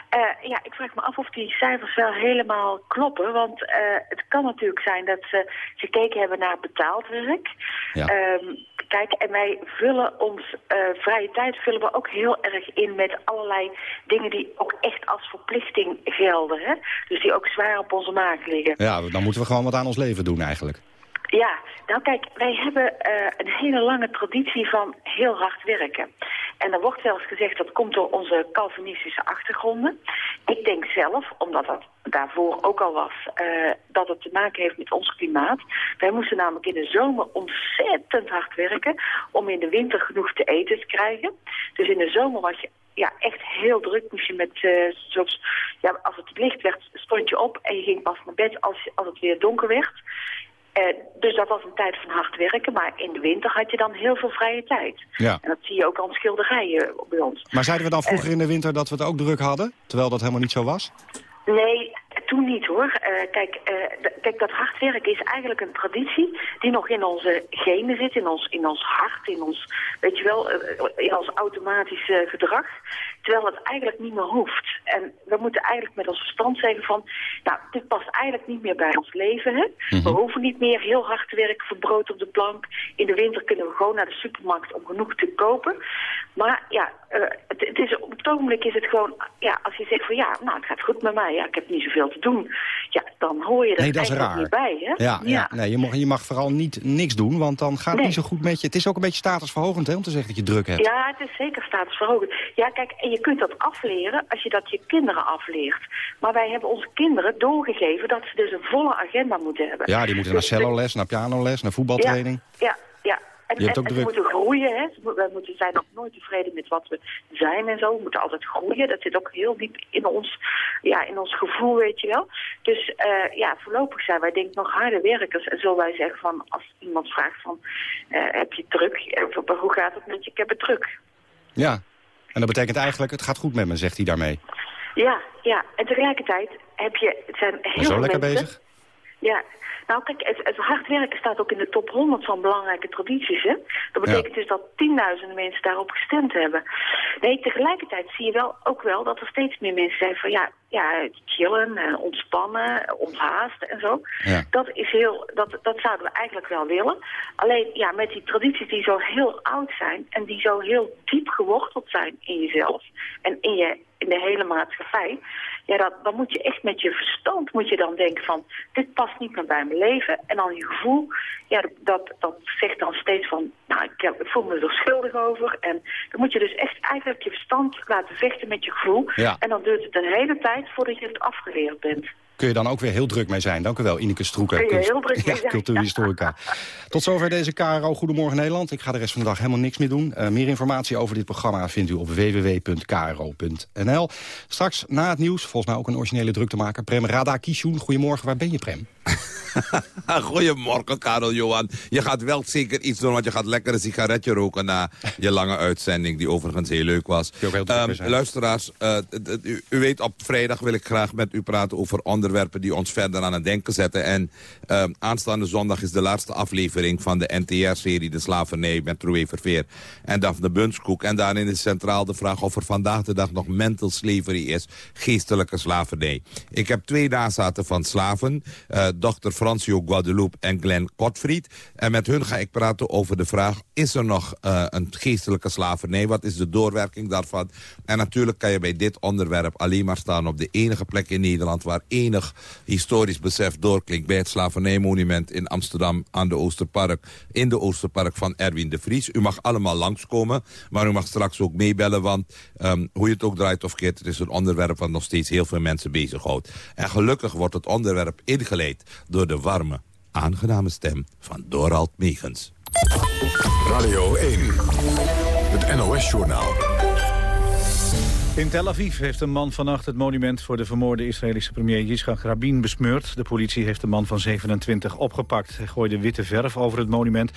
Eh, ja, ik vraag me af of die cijfers wel helemaal kloppen. Want eh, het kan natuurlijk zijn dat ze gekeken hebben naar betaald werk. Ja. Ehm, kijk, en wij vullen ons eh, vrije tijd vullen we ook heel erg in met allerlei dingen die ook echt als verplichting gelden. Hè? Dus die ook zwaar op onze maag liggen. Ja, dan moeten we gewoon wat aan ons leven doen eigenlijk. Ja, nou kijk, wij hebben eh, een hele lange traditie van heel hard werken. En er wordt zelfs gezegd dat komt door onze Calvinistische achtergronden. Ik denk zelf, omdat dat daarvoor ook al was, eh, dat het te maken heeft met ons klimaat. Wij moesten namelijk in de zomer ontzettend hard werken om in de winter genoeg te eten te krijgen. Dus in de zomer was je ja, echt heel druk. Moest je met, eh, zoals, ja, als het licht werd, stond je op en je ging pas naar bed als, als het weer donker werd. Eh, dus dat was een tijd van hard werken, maar in de winter had je dan heel veel vrije tijd. Ja. En dat zie je ook aan schilderijen bij ons. Maar zeiden we dan vroeger in de winter dat we het ook druk hadden? Terwijl dat helemaal niet zo was? Nee, toen niet hoor. Eh, kijk, eh, kijk, dat hard werken is eigenlijk een traditie die nog in onze genen zit, in ons, in ons hart, in ons, weet je wel, eh, in ons automatische gedrag. Terwijl het eigenlijk niet meer hoeft. En we moeten eigenlijk met ons verstand zeggen van, nou, dit past eigenlijk niet meer bij ons leven. Hè? We hoeven niet meer heel hard te werken voor brood op de plank. In de winter kunnen we gewoon naar de supermarkt om genoeg te kopen. Maar ja, eh, het, het is, op het ogenblik is het gewoon, ja, als je zegt van ja, nou, het gaat goed met mij, ja, ik heb niet zoveel te doen. Ja, dan hoor je er Nee, dat eigenlijk raar. niet bij, hè? Ja, ja. Nee, je, mag, je mag vooral niet niks doen, want dan gaat het Nee. niet zo goed met je. Het is ook een beetje statusverhogend hè, om te zeggen dat je druk hebt. Ja, het is zeker statusverhogend. Ja, kijk, en je kunt dat afleren als je dat je kinderen afleert. Maar wij hebben onze kinderen doorgegeven dat ze dus een volle agenda moeten hebben. Ja, die moeten naar Dus- celloles, naar pianoles, naar voetbaltraining. Ja, ja. En, Je hebt en- ook en moeten groeien, hè. We moeten zijn nog nooit tevreden met wat we zijn en zo. We moeten altijd groeien. Dat zit ook heel diep in ons, ja, in ons gevoel, weet je wel. Dus eh, ja, voorlopig zijn wij denk ik nog harde werkers. En zullen wij zeggen van, als iemand vraagt van, eh, heb je druk? Eh, Hoe gaat het met je? Ik heb het druk. Ja. En dat betekent eigenlijk, het gaat goed met me, zegt hij daarmee. Ja, ja. En tegelijkertijd heb je, het zijn heel zo lekker mensen... bezig. Ja, nou kijk, het, het hard werken staat ook in de top 100 van belangrijke tradities. Hè? Dat betekent dus dat tienduizenden mensen daarop gestemd hebben. Nee, tegelijkertijd zie je wel, ook wel dat er steeds meer mensen zijn van ja, ja chillen, en ontspannen, onthaasten en zo. Ja. Dat is heel, dat, dat zouden we eigenlijk wel willen. Alleen ja, met die tradities die zo heel oud zijn en die zo heel diep geworteld zijn in jezelf en in je in de hele maatschappij. Ja, dat, dan moet je echt met je verstand moet je dan denken van, dit past niet meer bij mijn leven. En dan je gevoel, ja, dat, dat zegt dan steeds van, nou, ik, heb, ik voel me er schuldig over. En dan moet je dus echt eigenlijk je verstand laten vechten met je gevoel. Ja. En dan duurt het een hele tijd voordat je het afgeleerd bent. Kun je dan ook weer heel druk mee zijn. Dank u wel, Ineke Stroeker. Druk <laughs> mee ja, cultuurhistorica. Tot zover deze KRO Goedemorgen Nederland. Ik ga de rest van de dag helemaal niks meer doen. Eh, meer informatie over dit programma vindt u op www.kro.nl. Straks na het nieuws, volgens mij ook een originele druktemaker... Prem Radakishun. Goedemorgen, waar ben je, Prem? <laughs> Goedemorgen, Karel Johan. Je gaat wel zeker iets doen, want je gaat lekker een sigaretje roken... na je lange uitzending, die overigens heel leuk was. Um, luisteraars, uh, u, u, weet, op vrijdag wil ik graag met u praten... over onderwerpen die ons verder aan het denken zetten. En uh, aanstaande zondag is de laatste aflevering van de NTR-serie... De Slavernij met Troé Verveer en Daphne Bunskoek. En daarin is centraal de vraag of er vandaag de dag nog mental slavery is. Geestelijke slavernij. Ik heb twee nazaten van slaven. Uh, dokter Francio Guadeloupe en Glenn Gottfried. En met hun ga ik praten over de vraag... is er nog uh, een geestelijke slavernij? Wat is de doorwerking daarvan? En natuurlijk kan je bij dit onderwerp alleen maar staan... op de enige plek in Nederland... waar enig historisch besef doorklinkt... bij het slavernijmonument in Amsterdam aan de Oosterpark... in de Oosterpark van Erwin de Vries. U mag allemaal langskomen, maar u mag straks ook meebellen... want um, hoe je het ook draait of keert... het is een onderwerp wat nog steeds heel veel mensen bezighoudt. En gelukkig wordt het onderwerp ingeleid door de warme, aangename stem van Dorald Megens. Radio 1, het NOS-journaal. In Tel Aviv heeft een man vannacht het monument voor de vermoorde Israëlische premier Yitzhak Rabin besmeurd. De politie heeft de man van 27 opgepakt. Hij gooide witte verf over het monument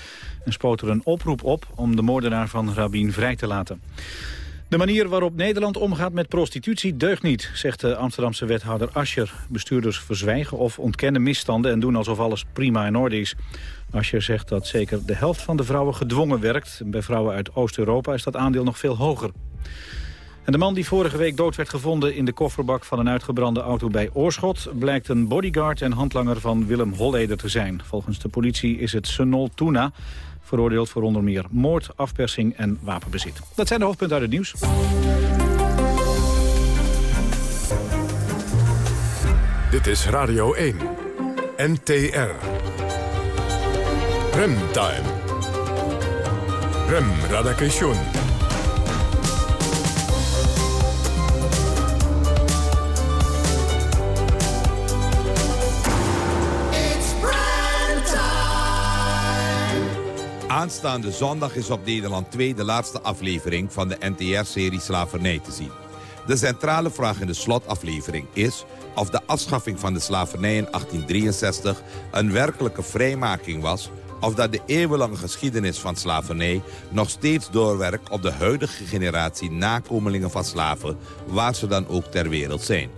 en spoot er een oproep op om de moordenaar van Rabin vrij te laten. De manier waarop Nederland omgaat met prostitutie deugt niet, zegt de Amsterdamse wethouder Ascher. Bestuurders verzwijgen of ontkennen misstanden en doen alsof alles prima in orde is. Ascher zegt dat zeker de helft van de vrouwen gedwongen werkt. Bij vrouwen uit Oost-Europa is dat aandeel nog veel hoger. En de man die vorige week dood werd gevonden in de kofferbak van een uitgebrande auto bij Oorschot... blijkt een bodyguard en handlanger van Willem Holleder te zijn. Volgens de politie is het Senol Tuna, veroordeeld voor onder meer moord, afpersing en wapenbezit. Dat zijn de hoofdpunten uit het nieuws. Dit is Radio 1, NTR. Remtime. Rem Radakation. Aanstaande zondag is op Nederland 2 de laatste aflevering van de NTR-serie Slavernij te zien. De centrale vraag in de slotaflevering is of de afschaffing van de slavernij in 1863 een werkelijke vrijmaking was of dat de eeuwenlange geschiedenis van slavernij nog steeds doorwerkt op de huidige generatie nakomelingen van slaven, waar ze dan ook ter wereld zijn.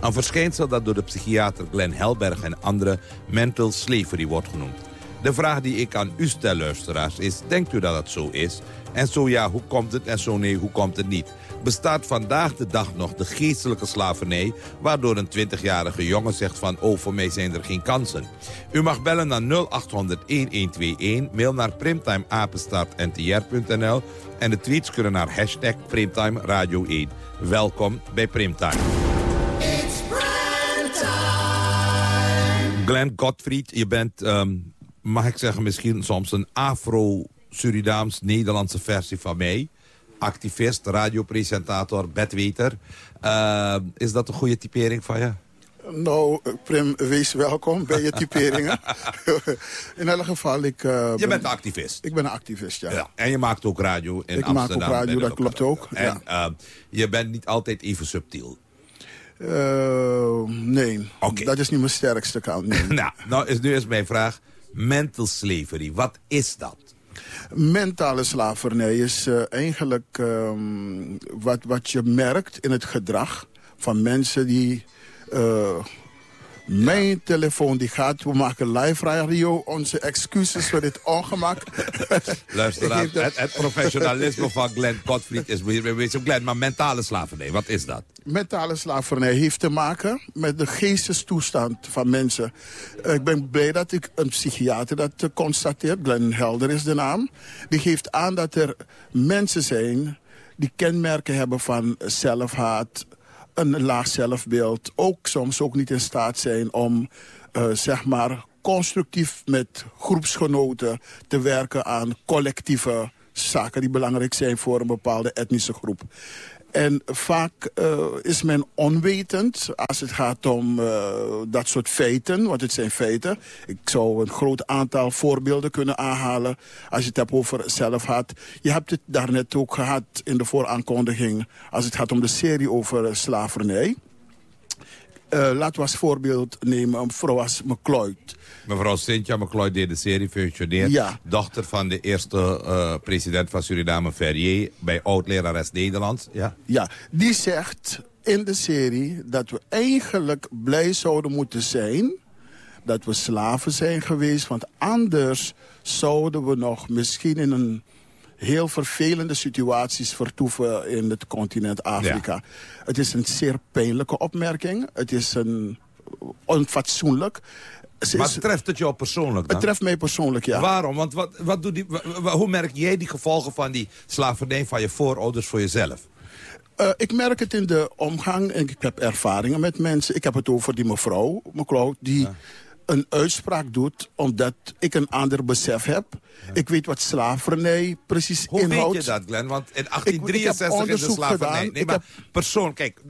Een verschijnsel dat door de psychiater Glenn Helberg en anderen mental slavery wordt genoemd. De vraag die ik aan u stel, luisteraars, is... denkt u dat het zo is? En zo ja, hoe komt het? En zo nee, hoe komt het niet? Bestaat vandaag de dag nog de geestelijke slavernij... waardoor een 20-jarige jongen zegt van... oh, voor mij zijn er geen kansen. U mag bellen naar 0800-1121, mail naar primtimeapenstaartntr.nl... en de tweets kunnen naar hashtag Primtime Radio 1. Welkom bij Primtime. Glenn Gottfried, je bent... Um, mag ik zeggen, misschien soms een Afro-Surinaams-Nederlandse versie van mij. Activist, radiopresentator, bedweter. Uh, is dat een goede typering van je? Nou, Prim, wees welkom bij je typeringen. <laughs> in elk geval, ik... Uh, je ben, bent een activist? Ik ben een activist, ja. ja. En je maakt ook radio in ik Amsterdam? Ik maak ook radio, dat klopt ook. En ja. uh, je bent niet altijd even subtiel? Uh, nee, okay. dat is niet mijn sterkste kant. Nee. <laughs> nou, nou is nu eens mijn vraag mental slavery. Wat is dat? Mentale slavernij is uh, eigenlijk um, wat, wat je merkt in het gedrag van mensen die... Uh, mijn telefoon die gaat, we maken live radio. Onze excuses voor dit ongemak. <laughs> Luister, het, het, professionalisme van Glenn Gottfried is weer Glenn, maar mentale slavernij, wat is dat? Mentale slavernij heeft te maken met de geestestoestand van mensen. Ik ben blij dat ik een psychiater dat constateert. Glenn Helder is de naam. Die geeft aan dat er mensen zijn die kenmerken hebben van zelfhaat, een laag zelfbeeld. Ook soms ook niet in staat zijn om, uh, zeg maar, constructief met groepsgenoten te werken aan collectieve zaken die belangrijk zijn voor een bepaalde etnische groep. En vaak uh, is men onwetend als het gaat om uh, dat soort feiten, want het zijn feiten. Ik zou een groot aantal voorbeelden kunnen aanhalen als je het hebt over zelfhaat. Je hebt het daarnet ook gehad in de vooraankondiging als het gaat om de serie over uh, slavernij. laten we als voorbeeld nemen een vrouw als. Mevrouw Cynthia McCloy deed de serie functioneert. Ja. Dochter van de eerste uh, president van Suriname, Ferrier, bij oud-lerares Nederlands. Ja. ja, die zegt in de serie dat we eigenlijk blij zouden moeten zijn dat we slaven zijn geweest. Want anders zouden we nog misschien in een heel vervelende situaties vertoeven in het continent Afrika. Ja. Het is een zeer pijnlijke opmerking. Het is een onfatsoenlijk. Maar treft het jou persoonlijk dan? Het treft mij persoonlijk, ja. Waarom? Want wat, wat doet die, hoe merk jij die gevolgen van die slavernij van je voorouders voor jezelf? Uh, ik merk het in de omgang. En ik heb ervaringen met mensen. Ik heb het over die mevrouw, mevrouw die ja. Een uitspraak doet... omdat ik een ander besef heb. Ja. Ik weet wat slavernij precies Hoe inhoudt. Hoe weet je dat, Glenn? Want in 1863 ik, ik is de slavernij... Gedaan. Nee, maar heb... persoon, kijk,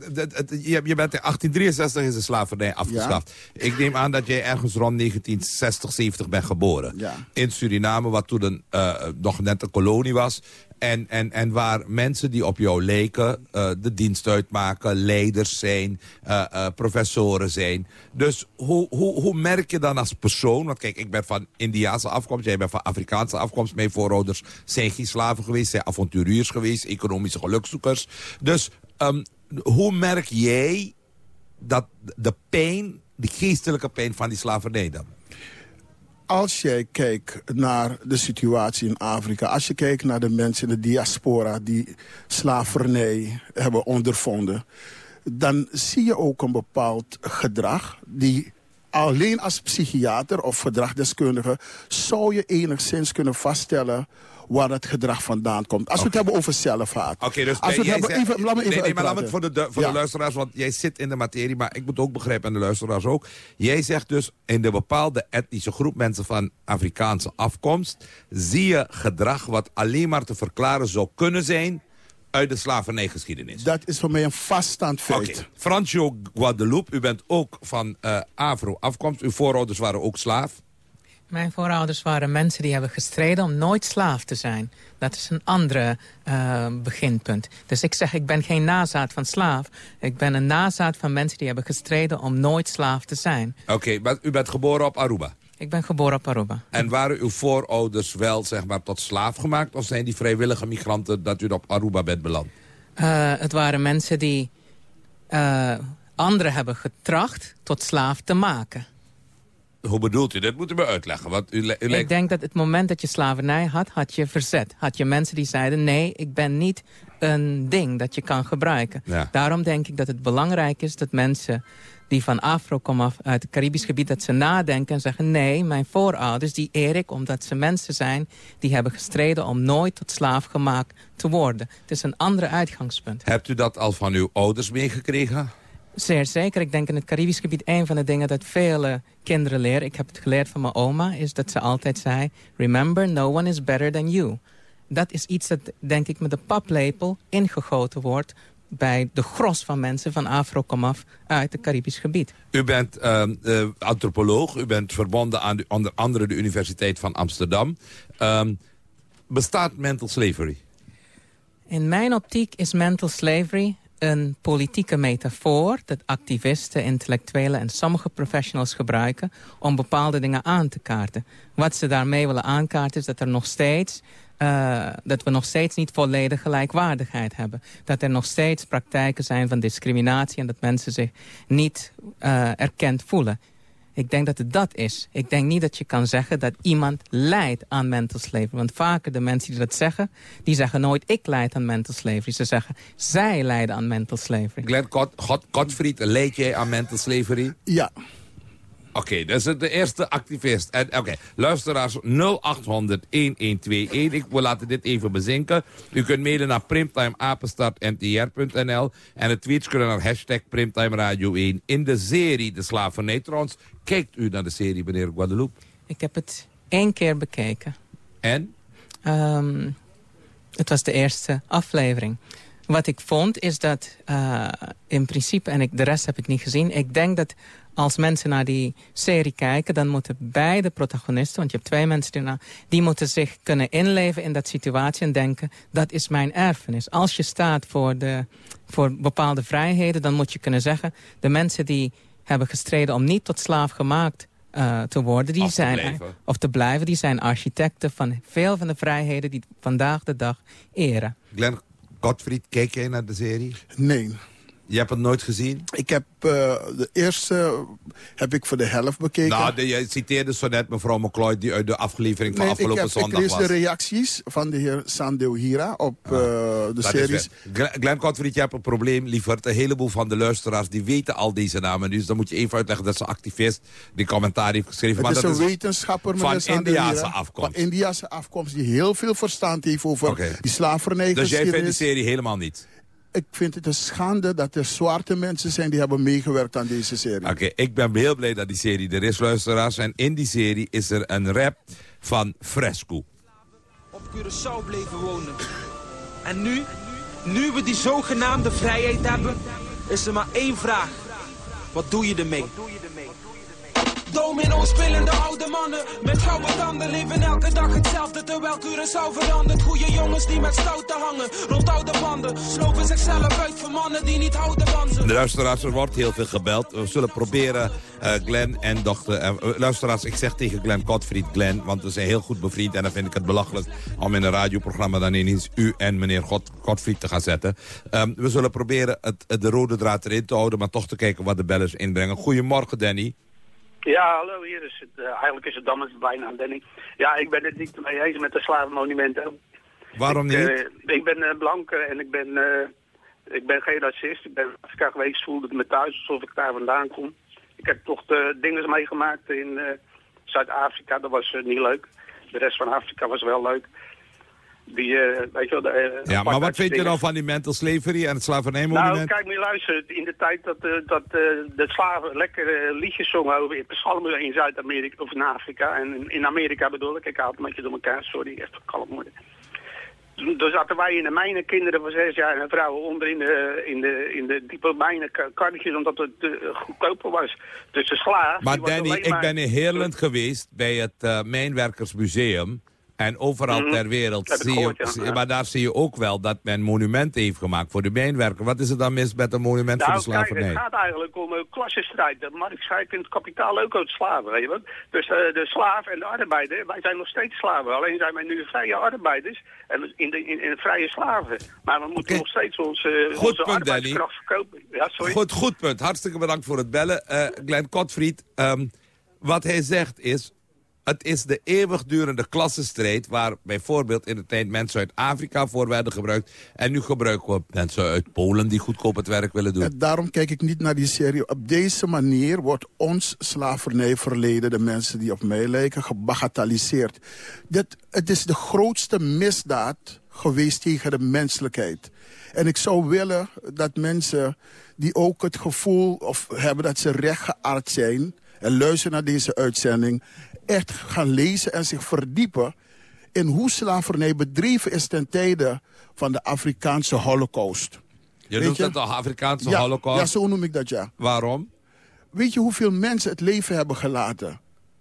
je, je bent in 1863 is de slavernij afgeschaft. Ja. Ik neem aan dat jij ergens rond 1960, 70 bent geboren. Ja. In Suriname, wat toen een, uh, nog net een kolonie was. En, en, en waar mensen die op jou leken uh, de dienst uitmaken, leiders zijn, uh, uh, professoren zijn. Dus hoe, hoe, hoe merk je dan als persoon, want kijk, ik ben van Indiaanse afkomst, jij bent van Afrikaanse afkomst. Mijn voorouders zijn geen slaven geweest, zijn avonturiers geweest, economische gelukzoekers. Dus um, hoe merk jij dat de pijn, de geestelijke pijn van die slavernij dan? Als jij kijkt naar de situatie in Afrika... als je kijkt naar de mensen in de diaspora die slavernij hebben ondervonden... dan zie je ook een bepaald gedrag die alleen als psychiater of gedragdeskundige... zou je enigszins kunnen vaststellen waar het gedrag vandaan komt. Als okay. we het hebben over zelfhaat. Oké, okay, dus Als we het hebben, zegt, even, laat me even nee, nee, maar laat het voor de, voor Ja. de luisteraars, want jij zit in de materie, maar ik moet ook begrijpen, en de luisteraars ook. Jij zegt dus, in de bepaalde etnische groep mensen van Afrikaanse afkomst, zie je gedrag wat alleen maar te verklaren zou kunnen zijn uit de slavernijgeschiedenis. Dat is voor mij een vaststaand feit. Francio Guadeloupe, u bent ook van eh Afro-afkomst. Uw voorouders waren ook slaaf. Mijn voorouders waren mensen die hebben gestreden om nooit slaaf te zijn. Dat is een andere uh, beginpunt. Dus ik zeg, ik ben geen nazaat van slaaf. Ik ben een nazaat van mensen die hebben gestreden om nooit slaaf te zijn. Oké, maar u bent geboren op Aruba. Ik ben geboren op Aruba. En waren uw voorouders wel zeg maar, tot slaaf gemaakt? Of zijn die vrijwillige migranten dat u op Aruba bent beland? Uh, het waren mensen die uh, anderen hebben getracht tot slaaf te maken. Hoe bedoelt u? Dat moet u me uitleggen. Want u, u Ik denk dat het moment dat je slavernij had, had je verzet. Had je mensen die zeiden, nee, ik ben niet een ding dat je kan gebruiken. Ja. Daarom denk ik dat het belangrijk is dat mensen die van Afro komen af, uit het Caribisch gebied... dat ze nadenken en zeggen, nee, mijn voorouders, die eer ik... omdat ze mensen zijn die hebben gestreden om nooit tot slaaf gemaakt te worden. Het is een ander uitgangspunt. Hebt u dat al van uw ouders meegekregen? Zeer zeker. Ik denk in het Caribisch gebied... een van de dingen dat vele kinderen leren... ik heb het geleerd van mijn oma... is dat ze altijd zei... Remember, no one is better than you. Dat is iets dat, denk ik, met de paplepel ingegoten wordt... bij de gros van mensen van Afro komaf uit het Caribisch gebied. U bent uh, uh, antropoloog. U bent verbonden aan de, onder andere de Universiteit van Amsterdam. Um, bestaat mental slavery? In mijn optiek is mental slavery een politieke metafoor dat activisten, intellectuelen en sommige professionals gebruiken om bepaalde dingen aan te kaarten. Wat ze daarmee willen aankaarten is dat er nog steeds uh, dat we nog steeds niet volledig gelijkwaardigheid hebben. Dat er nog steeds praktijken zijn van discriminatie en dat mensen zich niet uh, erkend voelen. Ik denk dat het dat is. Ik denk niet dat je kan zeggen dat iemand lijdt aan mental slavery. Want vaker de mensen die dat zeggen, die zeggen nooit ik leid aan mental slavery. Ze zeggen zij lijden aan mental slavery. Glenn God, God, Godfried, leid jij aan mental slavery? Ja. Oké, dat is de eerste activist. En Oké, luisteraars 0800-1121. Ik wil laten dit even bezinken. U kunt mailen naar primtimeapenstartntr.nl. En de tweets kunnen naar hashtag Primtime Radio 1. In de serie De Slavernij. Trouwens, kijkt u naar de serie, meneer Guadeloupe? Ik heb het één keer bekeken. En? Ehm, het was de eerste aflevering. Wat ik vond is dat uh, in principe, en ik, de rest heb ik niet gezien... ik denk dat als mensen naar die serie kijken... dan moeten beide protagonisten, want je hebt twee mensen die, die moeten zich kunnen inleven in dat situatie en denken... dat is mijn erfenis. Als je staat voor, de, voor bepaalde vrijheden, dan moet je kunnen zeggen... de mensen die hebben gestreden om niet tot slaaf gemaakt uh, te worden. Die Of zijn, blijven. Of te blijven. Die zijn architecten van veel van de vrijheden die vandaag de dag eren. Glenn Gottfried, kijk jij naar de serie? Nee. Je hebt het nooit gezien? Ik heb eh, de eerste heb ik voor de helft bekeken. Nou, de, je citeerde zo net mevrouw McCloyd... die uit de aflevering van Nee, afgelopen ik, heb, ik zondag lees was. de reacties van de heer Sandeo Hira op eh, de Dat is series. Glenn- Gottfried, je hebt een probleem, lieverd. Een heleboel van de luisteraars die weten al deze namen. Dus dan moet je even uitleggen dat ze activist die commentaar heeft geschreven. Het maar is dat een wetenschapper van Indiase afkomst. Van Indiase afkomst die heel veel verstand heeft over die slavernij. Dus jij vindt die geschiedenis. serie helemaal niet? Ik vind het een schande dat er zwarte mensen zijn die hebben meegewerkt aan deze serie. Oké, ik ben heel blij dat die serie er is, luisteraars. En in die serie is er een rap van Fresco. op Curaçao bleven wonen. En nu, nu we die zogenaamde vrijheid hebben, is er maar één vraag. Wat doe je ermee? Domino spelende oude mannen met gouden tanden leven elke dag hetzelfde terwijl Curaçao verandert. Goeie jongens die met stouten hangen rond oude banden, slopen zichzelf uit voor mannen die niet houden van ze. De luisteraars, er wordt heel veel gebeld. We zullen proberen eh, Glenn en dochter... eh, luisteraars, ik zeg tegen Glenn Gottfried Glenn... want we zijn heel goed bevriend en dan vind ik het belachelijk... om in een radioprogramma dan ineens u en meneer God, Gottfried te gaan zetten. Ehm, we zullen proberen het- de rode draad erin te houden... maar toch te kijken wat de bellers inbrengen. Goedemorgen, Danny. Ja, hallo, hier is het. eh, eigenlijk is het dan het bijna Danny. Ja, ik ben het niet mee eens met de slavenmonumenten. Waarom Ik, niet? eh, ik ben eh, blank en ik ben, ik ben geen racist. Ik ben Afrika geweest, voelde het me thuis alsof ik daar vandaan kom. Ik heb toch de dingen meegemaakt in Zuid-Afrika, dat was niet leuk. De rest van Afrika was wel leuk. Die, eh, weet je wel, de, eh, Ja, maar wat vind je apartheidsdingen. nou van die mental slavery en het Nou, slavernijmonument? kijk, maar luister. In de tijd dat, eh, dat de slaven lekker liedjes zongen over psalmen in Zuid-Amerika of in Afrika. En in- in Amerika bedoel ik. Ik haal het een beetje door elkaar. Sorry, echt kalm worden. Toen zaten wij in de mijnen, kinderen van zes jaar en vrouwen onder in de, in de, in de diepe mijnen ka- karretjes, omdat het goedkoper was. Dus de slaaf... Maar Danny, ik maar- ben in Heerland geweest bij het Mijnwerkersmuseum. En overal Mhm. ter wereld zie je, ja. maar daar zie je ook wel dat men monumenten heeft gemaakt voor de mijnwerker. Wat is er dan mis met een monument Nou, voor de kijk, slavernij? het gaat eigenlijk om een klassenstrijd. Dat Marx in het kapitaal ook uit slaven, weet je wat? Dus eh, de slaaf en de arbeider, wij zijn nog steeds slaven. Alleen zijn wij nu vrije arbeiders en in de, in, in vrije slaven. Maar we moeten nog steeds onze, Goed onze punt, arbeidskracht verkopen. Ja, sorry. Goed, goed punt. Hartstikke bedankt voor het bellen. Eh Glenn Kotfried, ehm, wat hij zegt is... Het is de eeuwigdurende klassenstrijd... waar bijvoorbeeld in de tijd mensen uit Afrika voor werden gebruikt... en nu gebruiken we mensen uit Polen die goedkoop het werk willen doen. En daarom kijk ik niet naar die serie. Op deze manier wordt ons slavernijverleden, de mensen die op mij lijken, gebagatelliseerd. Dit, het is de grootste misdaad geweest tegen de menselijkheid. En ik zou willen dat mensen die ook het gevoel of hebben dat ze rechtgeaard zijn... en luisteren naar deze uitzending, echt gaan lezen en zich verdiepen... in hoe slavernij bedreven is ten tijde van de Afrikaanse holocaust. Je Weet noemt je? dat de Afrikaanse ja, holocaust. Ja, zo noem ik dat, ja. Waarom? Weet je hoeveel mensen het leven hebben gelaten? Ja,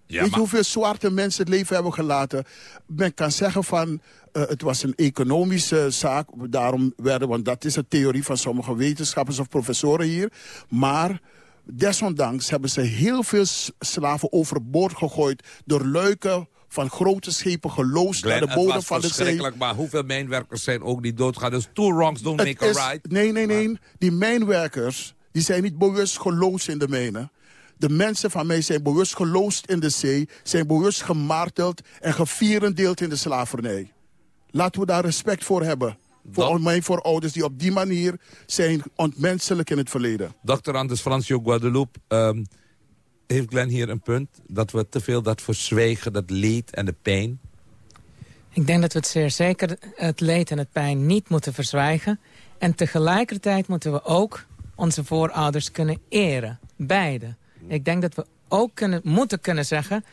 Weet je maar- hoeveel zwarte mensen het leven hebben gelaten? Men kan zeggen van, eh, het was een economische zaak. Daarom werden, want dat is de theorie van sommige wetenschappers of professoren hier. Maar desondanks hebben ze heel veel slaven overboord gegooid... door luiken van grote schepen geloosd Glenn, naar de bodem van de zee. maar hoeveel mijnwerkers zijn ook niet doodgaan? Dus two wrongs don't Het make a right. Nee, nee, nee. Die mijnwerkers die zijn niet bewust geloosd in de mijnen. De mensen van mij zijn bewust geloosd in de zee... zijn bewust gemarteld en gevierendeeld in de slavernij. Laten we daar respect voor hebben. Voor mijn voorouders die op die manier zijn ontmenselijk in het verleden. Dr. Anders Francio Guadeloupe, ehm, heeft Glenn hier een punt? Dat we te veel dat verzwegen, dat leed en de pijn? Ik denk dat we het zeer zeker het leed en het pijn niet moeten verzwijgen. En tegelijkertijd moeten we ook onze voorouders kunnen eren. Beide. Ik denk dat we ook kunnen, moeten kunnen zeggen...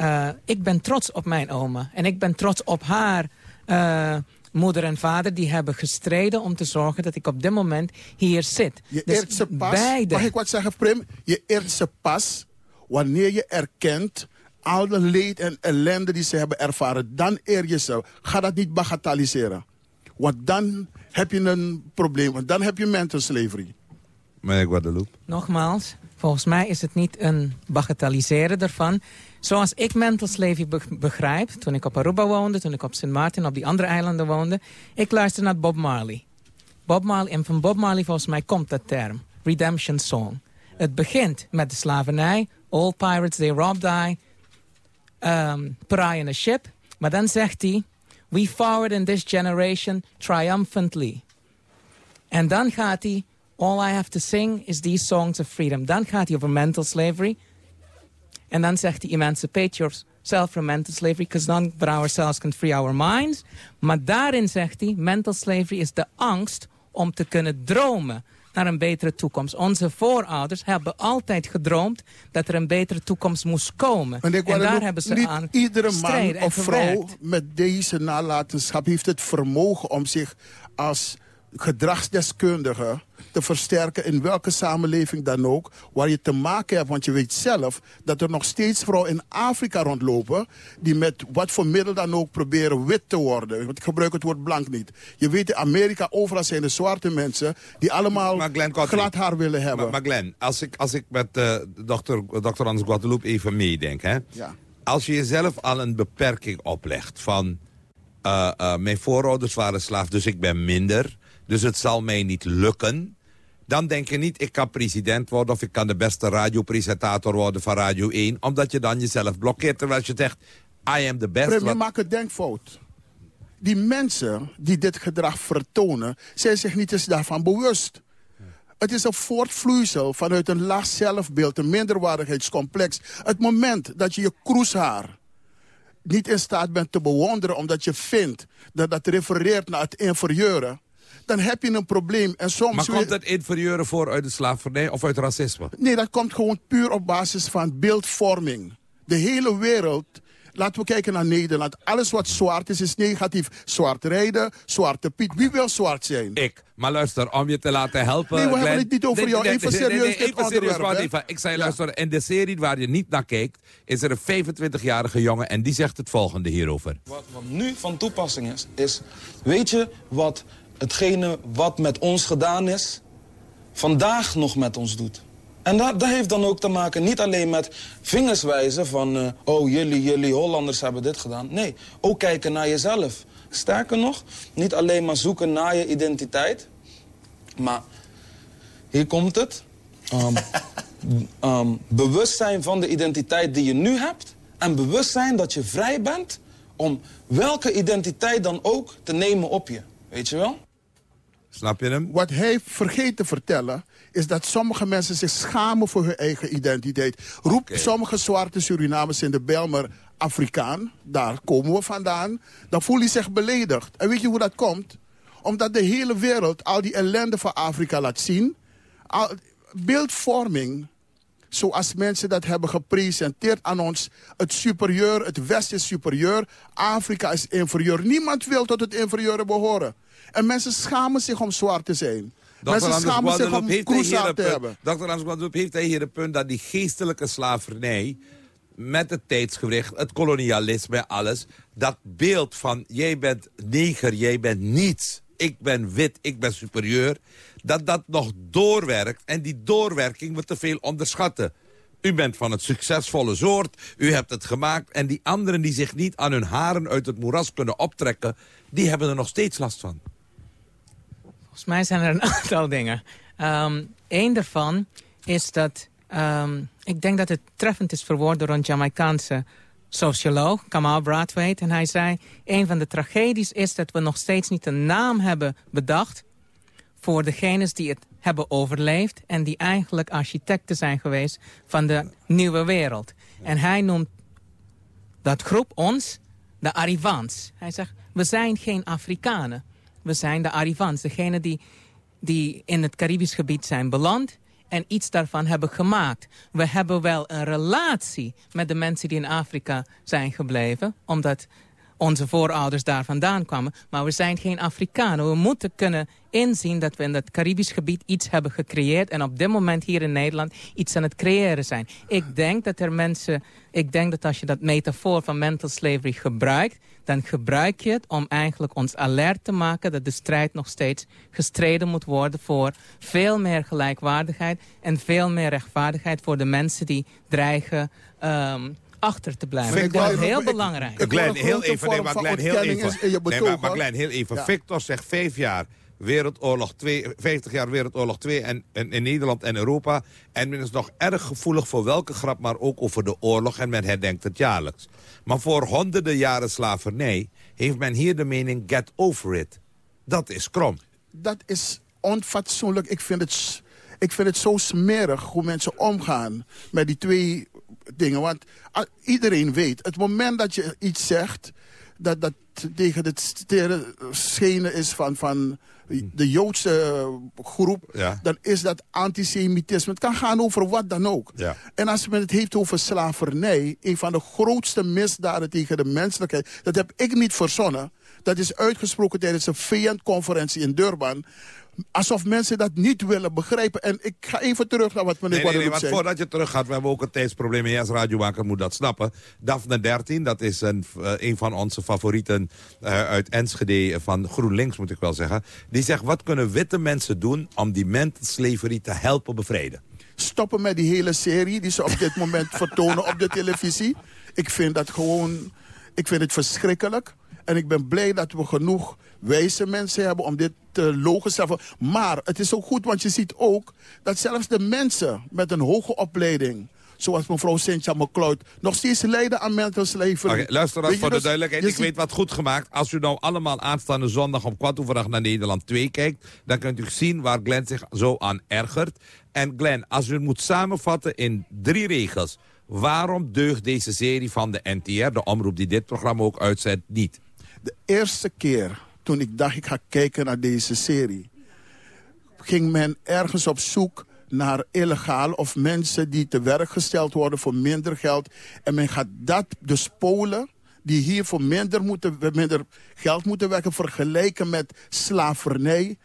Uh, ik ben trots op mijn oma. En ik ben trots op haar uh, moeder en vader. Die hebben gestreden om te zorgen dat ik op dit moment hier zit. Je dus eert ze pas, beide. mag ik wat zeggen Prim? Je eert ze pas wanneer je erkent al de leed en ellende die ze hebben ervaren. Dan eer je ze. Ga dat niet bagatelliseren. Want dan heb je een probleem. Want dan heb je mental slavery. Meneer Guadeloupe. Nogmaals, volgens mij is het niet een bagatelliseren ervan. Zoals ik be begrijp, toen ik op Aruba woonde... toen ik op Sint Maarten op die andere eilanden woonde... ik luister naar Bob Marley. Bob Marley. En van Bob Marley volgens mij komt dat term. Redemption Song. Het begint met de slavernij. All pirates, they robbed I. Um, in a ship. Maar dan zegt hij... We forward in this generation triumphantly. En dan gaat hij... All I have to sing is these songs of freedom. Dan gaat hij over mental slavery. En dan zegt hij, emancipate yourself from mental slavery... because none but ourselves can free our minds. Maar daarin zegt hij, mental slavery is de angst om te kunnen dromen naar een betere toekomst. Onze voorouders hebben altijd gedroomd dat er een betere toekomst moest komen. En, en daar hebben ze niet aan iedere man of vrouw met deze nalatenschap heeft het vermogen om zich als gedragsdeskundige te versterken in welke samenleving dan ook, waar je te maken hebt. Want je weet zelf dat er nog steeds vrouwen in Afrika rondlopen die met wat voor middel dan ook proberen wit te worden. Want ik gebruik het woord blank niet. Je weet in Amerika overal zijn er zwarte mensen die allemaal Glenn glad haar willen hebben. Maar, maar Glenn, als ik, als ik met eh dokter, dokter Anders Guadeloupe even meedenk... Hè? Ja. Als je jezelf al een beperking oplegt van... eh, eh, mijn voorouders waren slaaf, dus ik ben minder... dus het zal mij niet lukken... dan denk je niet, ik kan president worden... of ik kan de beste radiopresentator worden van Radio 1... omdat je dan jezelf blokkeert. Terwijl je zegt, I am the best... Prem, je wat- maakt een denkfout. Die mensen die dit gedrag vertonen, zijn zich niet eens daarvan bewust. Het is een voortvloeisel vanuit een laag zelfbeeld, een minderwaardigheidscomplex. Het moment dat je je kroeshaar niet in staat bent te bewonderen... omdat je vindt dat dat refereert naar het inferieure... dan heb je een probleem. En soms Maar komt het inferieure voor uit de slavernij of uit racisme? Nee, dat komt gewoon puur op basis van beeldvorming. De hele wereld, laten we kijken naar Nederland. Alles wat zwart is, is negatief. Zwart rijden, zwarte Piet. Wie wil zwart zijn? Ik. Maar luister, om je te laten helpen... Nee, we hebben het niet over jou. Even serieus even onderwerp, even. Ik zei, Ja. luister, in de serie waar je niet naar kijkt... is er een 25-jarige jongen en die zegt het volgende hierover. Wat, wat nu van toepassing is, is... Weet je wat hetgene wat met ons gedaan is... vandaag nog met ons doet? En dat, dat heeft dan ook te maken niet alleen met vingerswijzen van... eh, oh, jullie, jullie Hollanders hebben dit gedaan. Nee, ook kijken naar jezelf. Sterker nog, niet alleen maar zoeken naar je identiteit... maar hier komt het. Ehm, <laughs> ehm, bewustzijn van de identiteit die je nu hebt... en bewustzijn dat je vrij bent om welke identiteit dan ook te nemen op je. Weet je wel? Snap je hem? Wat hij vergeet te vertellen is dat sommige mensen zich schamen voor hun eigen identiteit. Roep sommige zwarte Surinamers in de Belmer Afrikaan, daar komen we vandaan, dan voel hij zich beledigd. En weet je hoe dat komt? Omdat de hele wereld al die ellende van Afrika laat zien. Al, beeldvorming, zoals mensen dat hebben gepresenteerd aan ons. Het superieur, het West is superieur, Afrika is inferieur. Niemand wil tot het inferieure behoren. En mensen schamen zich om zwart te zijn. mensen Anders schamen zich om heeft te punt. hebben. Dr. Anders heeft hij hier een punt dat die geestelijke slavernij met het tijdsgericht, het kolonialisme alles, dat beeld van jij bent neger, jij bent niets, ik ben wit, ik ben superieur, dat dat nog doorwerkt en die doorwerking we te veel onderschatten. U bent van het succesvolle soort, u hebt het gemaakt... en die anderen die zich niet aan hun haren uit het moeras kunnen optrekken... die hebben er nog steeds last van. Volgens mij zijn er een <laughs> aantal dingen. Eén daarvan is dat... ehm, ik denk dat het treffend is verwoord door een Jamaicaanse socioloog, Kamal Brathwaite. En hij zei, een van de tragedies is dat we nog steeds niet een naam hebben bedacht... voor degenen die het hebben overleefd... en die eigenlijk architecten zijn geweest van de nieuwe wereld. En hij noemt dat groep ons de Arivans. Hij zegt, we zijn geen Afrikanen. We zijn de Arivans, degene die, die in het Caribisch gebied zijn beland en iets daarvan hebben gemaakt. We hebben wel een relatie met de mensen die in Afrika zijn gebleven... omdat onze voorouders daar vandaan kwamen. Maar we zijn geen Afrikanen. We moeten kunnen inzien dat we in het Caribisch gebied iets hebben gecreëerd... en op dit moment hier in Nederland iets aan het creëren zijn. Ik denk dat er mensen... Ik denk dat als je dat metafoor van mental slavery gebruikt... dan gebruik je het om eigenlijk ons alert te maken... dat de strijd nog steeds gestreden moet worden voor veel meer gelijkwaardigheid... en veel meer rechtvaardigheid voor de mensen die dreigen... Um, achter te blijven. Ik dat is heel belangrijk. Glenn, heel even, nee, maar Glenn, heel even. Nee, maar, maar Glenn, heel even. Ja. Victor zegt vijf jaar Wereldoorlog 2, 50 jaar Wereldoorlog 2 en, in Nederland en Europa. En men is nog erg gevoelig voor welke grap, maar ook over de oorlog. En men herdenkt het jaarlijks. Maar voor honderden jaren slavernij heeft men hier de mening get over it. Dat is krom. Dat is onfatsoenlijk. Ik vind het, ik vind het zo smerig hoe mensen omgaan met die twee dingen. Want iedereen weet, het moment dat je iets zegt... dat dat tegen het schenen is van, van de Joodse groep... dan is dat antisemitisme. Het kan gaan over wat dan ook. Ja. En als men het heeft over slavernij... een van de grootste misdaden tegen de menselijkheid... dat heb ik niet verzonnen. Dat is uitgesproken tijdens een VN-conferentie in Durban alsof mensen dat niet willen begrijpen. En ik ga even terug naar wat meneer nee, nee, nee, want Voordat je terug gaat, we hebben ook een tijdsprobleem. En als radiomaker moet dat snappen. Daphne 13, dat is een, uh, een van onze favorieten uh, uit Enschede, van GroenLinks moet ik wel zeggen. Die zegt, wat kunnen witte mensen doen om die mental slavery te helpen bevrijden? Stoppen met die hele serie die ze op dit moment <laughs> vertonen op de televisie. Ik vind dat gewoon, ik vind het verschrikkelijk. En ik ben blij dat we genoeg wijze mensen hebben om dit te logisch te Maar het is ook goed, want je ziet ook dat zelfs de mensen met een hoge opleiding zoals mevrouw Cynthia McCloud, nog steeds lijden aan mental slavery. Okay, voor de dus duidelijkheid. Ik weet wat goed gemaakt. Als u nou allemaal aanstaande zondag om kwart over naar Nederland 2 kijkt... dan kunt u zien waar Glenn zich zo aan ergert. En Glenn, als u het moet samenvatten in drie regels... waarom deugt deze serie van de NTR, de omroep die dit programma ook uitzet, niet? De eerste keer toen ik dacht ik ga kijken naar deze serie... ging men ergens op zoek naar illegaal of mensen die te werk gesteld worden voor minder geld. En men gaat dat, dus Polen, die hier voor minder, moeten, minder geld moeten werken... vergelijken met slavernij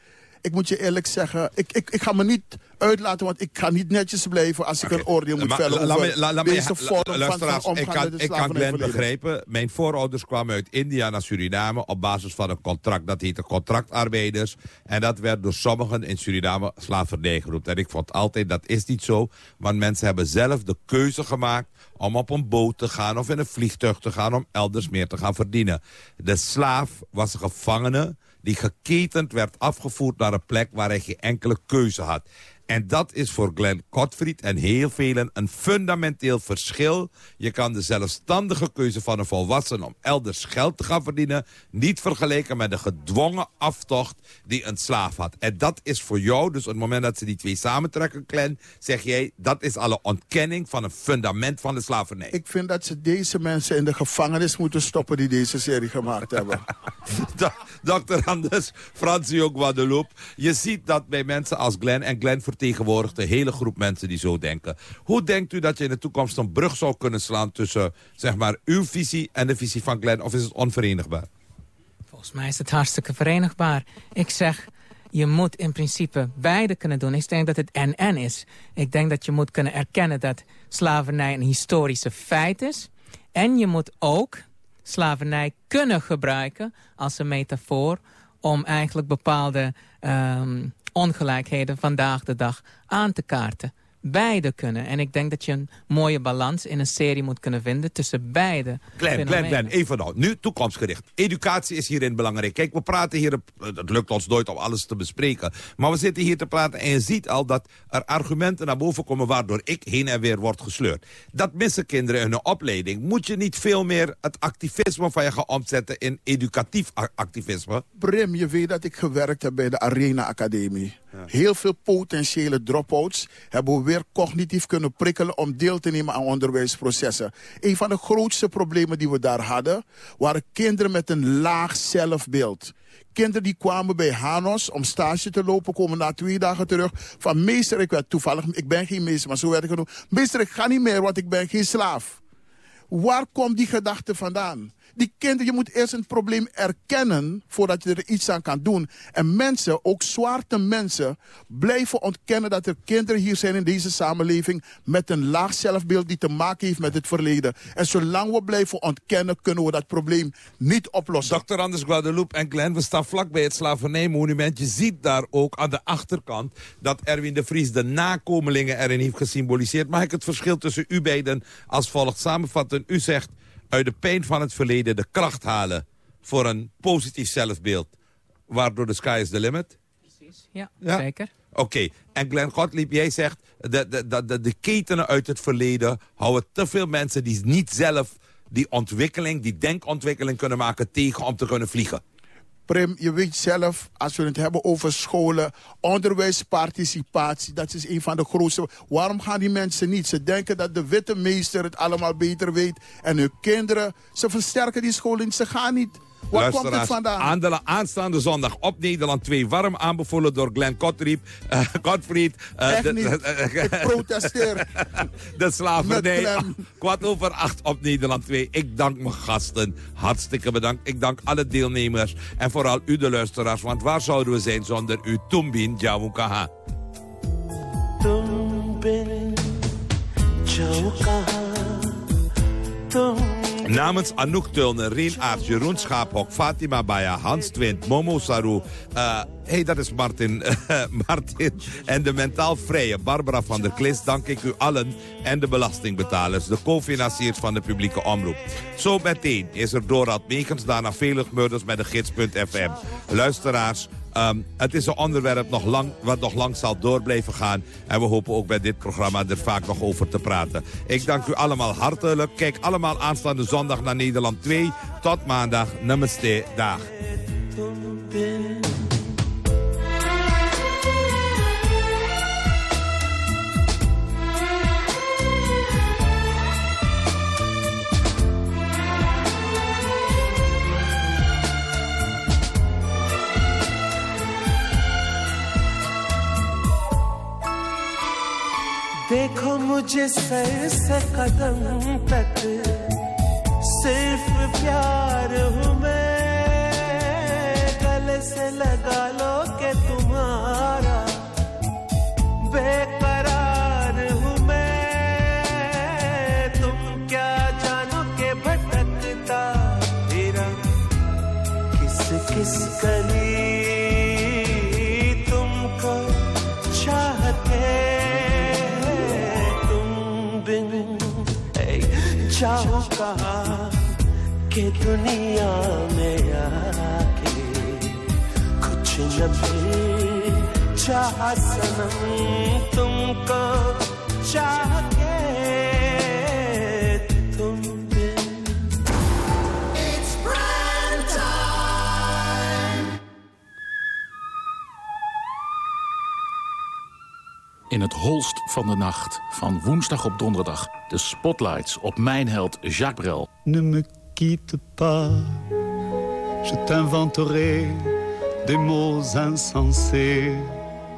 ik moet je eerlijk zeggen, ik, ik, ik ga me niet uitlaten, want ik ga niet netjes blijven als ik een oordeel moet vellen over la, la, deze vorm van, van ik kan, ik kan Glenn begrijpen. Mijn voorouders kwamen uit India naar Suriname op basis van een contract. Dat heette contractarbeiders. En dat werd door sommigen in Suriname slavernij geroepen. En ik vond altijd, dat is niet zo. Want mensen hebben zelf de keuze gemaakt om op een boot te gaan of in een vliegtuig te gaan... om elders meer te gaan verdienen. De slaaf was een gevangene die geketend werd afgevoerd naar een plek waar hij geen enkele keuze had. En dat is voor Glenn Kotfried en heel velen een fundamenteel verschil. Je kan de zelfstandige keuze van een volwassene om elders geld te gaan verdienen... niet vergelijken met de gedwongen aftocht die een slaaf had. En dat is voor jou, dus op het moment dat ze die twee samentrekken, Glenn... zeg jij, dat is alle ontkenning van een fundament van de slavernij. Ik vind dat ze deze mensen in de gevangenis moeten stoppen die deze serie gemaakt hebben. <laughs> Dr. Anders, Francio Guadeloupe. Je ziet dat bij mensen als Glenn en Glenn vertegenwoordigt een hele groep mensen die zo denken. Hoe denkt u dat je in de toekomst een brug zou kunnen slaan tussen zeg maar, uw visie en de visie van Glenn? Of is het onverenigbaar? Volgens mij is het hartstikke verenigbaar. Ik zeg, je moet in principe beide kunnen doen. Ik denk dat het en-en is. Ik denk dat je moet kunnen erkennen dat slavernij een historische feit is. En je moet ook slavernij kunnen gebruiken als een metafoor... om eigenlijk bepaalde um, ongelijkheden vandaag de dag aan te kaarten. Beide kunnen. En ik denk dat je een mooie balans in een serie moet kunnen vinden tussen beide Glenn, Glenn, Glenn, even nou. Nu toekomstgericht. Educatie is hierin belangrijk. Kijk, we praten hier, het lukt ons nooit om alles te bespreken. Maar we zitten hier te praten en je ziet al dat er argumenten naar boven komen... waardoor ik heen en weer word gesleurd. Dat missen kinderen in hun opleiding. Moet je niet veel meer het activisme van je gaan omzetten in educatief activisme? Brim, je weet dat ik gewerkt heb bij de Arena Academie. Heel veel potentiële drop-outs hebben we weer cognitief kunnen prikkelen om deel te nemen aan onderwijsprocessen. Een van de grootste problemen die we daar hadden, waren kinderen met een laag zelfbeeld. Kinderen die kwamen bij Hanos om stage te lopen, komen na twee dagen terug. Van meester, ik werd toevallig, ik ben geen meester, maar zo werd ik genoemd. Meester, ik ga niet meer, want ik ben geen slaaf. Waar komt die gedachte vandaan? Die kinderen, je moet eerst een probleem erkennen voordat je er iets aan kan doen. En mensen, ook zwarte mensen, blijven ontkennen dat er kinderen hier zijn in deze samenleving met een laag zelfbeeld die te maken heeft met het verleden. En zolang we blijven ontkennen, kunnen we dat probleem niet oplossen. Dr. Anders Guadeloupe en Glenn, we staan vlak bij het slavernijmonument. Je ziet daar ook aan de achterkant dat Erwin de Vries de nakomelingen erin heeft gesymboliseerd. Mag ik het verschil tussen u beiden als volgt samenvatten? U zegt uit de pijn van het verleden de kracht halen voor een positief zelfbeeld. Waardoor de sky is the limit? Precies, ja, zeker. Oké, en Glenn Gottlieb, jij zegt... De, de, de, de, de ketenen uit het verleden houden te veel mensen... die niet zelf die ontwikkeling, die denkontwikkeling kunnen maken... tegen om te kunnen vliegen. Prim, je weet zelf, als we het hebben over scholen, onderwijsparticipatie, dat is een van de grootste. Waarom gaan die mensen niet? Ze denken dat de witte meester het allemaal beter weet. En hun kinderen, ze versterken die scholen, ze gaan niet. Waar komt het vandaan? Aan de aanstaande zondag op Nederland 2. Warm aanbevolen door Glenn Gottlieb, uh, Gottfried. Uh, Echt de, niet. Ik protesteer. <laughs> de slavernij. <laughs> Kwart over acht op Nederland 2. Ik dank mijn gasten. Hartstikke bedankt. Ik dank alle deelnemers. En vooral u de luisteraars. Want waar zouden we zijn zonder u? Tumbin Jawukaha. Tumbin Jawukaha. Tumbin. Namens Anouk Tulner, Rien Aarts, Jeroen Schaaphok, Fatima Baya, Hans Twint, Momo Saru... Uh, hey, dat is Martin, <laughs> Martin. En de mentaal vrije Barbara van der Klis dank ik u allen... en de belastingbetalers, de co-financiers van de publieke omroep. Zo meteen is er Dorad Megens, daarna Velig Murders met de gids.fm. Luisteraars, Um, het is een onderwerp nog lang, wat nog lang zal door blijven gaan. En we hopen ook bij dit programma er vaak nog over te praten. Ik dank u allemaal hartelijk. Kijk allemaal aanstaande zondag naar Nederland 2. Tot maandag. Namaste. Dag. देखो मुझे सर से कदम तक, सिर्फ़ प्यार हूँ मैं। गले से लगा लो के तुम्हारा बेकरार हूँ मैं। तुम क्या जानो के भटकता तेरा किस किस गली जाओ कहा कि दुनिया में आके कुछ न भी चाह सनम तुमको चाह In het holst van de nacht, van woensdag op donderdag... de spotlights op mijn held Jacques Brel. Ne me quitte pas, je t'inventerai des mots insensés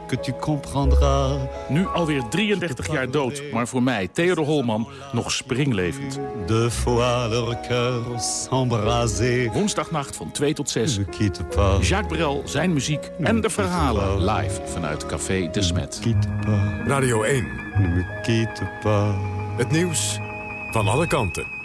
que tu comprendras. Nu alweer 33 jaar dood, maar voor mij, Theodor Holman, nog springlevend. De fois leur cœur s'embraser. Woensdagnacht van 2 tot 6. Jacques Brel, zijn muziek en de verhalen live vanuit Café de Smet. Radio 1. Ne me quitte pas. Het nieuws van alle kanten.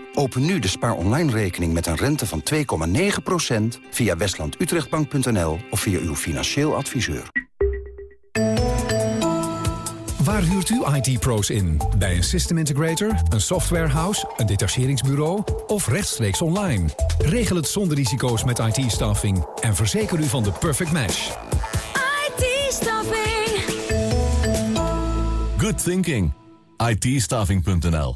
Open nu de Spaar Online rekening met een rente van 2,9% via westlandutrechtbank.nl of via uw financieel adviseur. Waar huurt u IT-pro's in? Bij een system integrator, een softwarehouse, een detacheringsbureau of rechtstreeks online? Regel het zonder risico's met IT-staffing en verzeker u van de perfect match. IT-staffing. Good thinking. IT-staffing.nl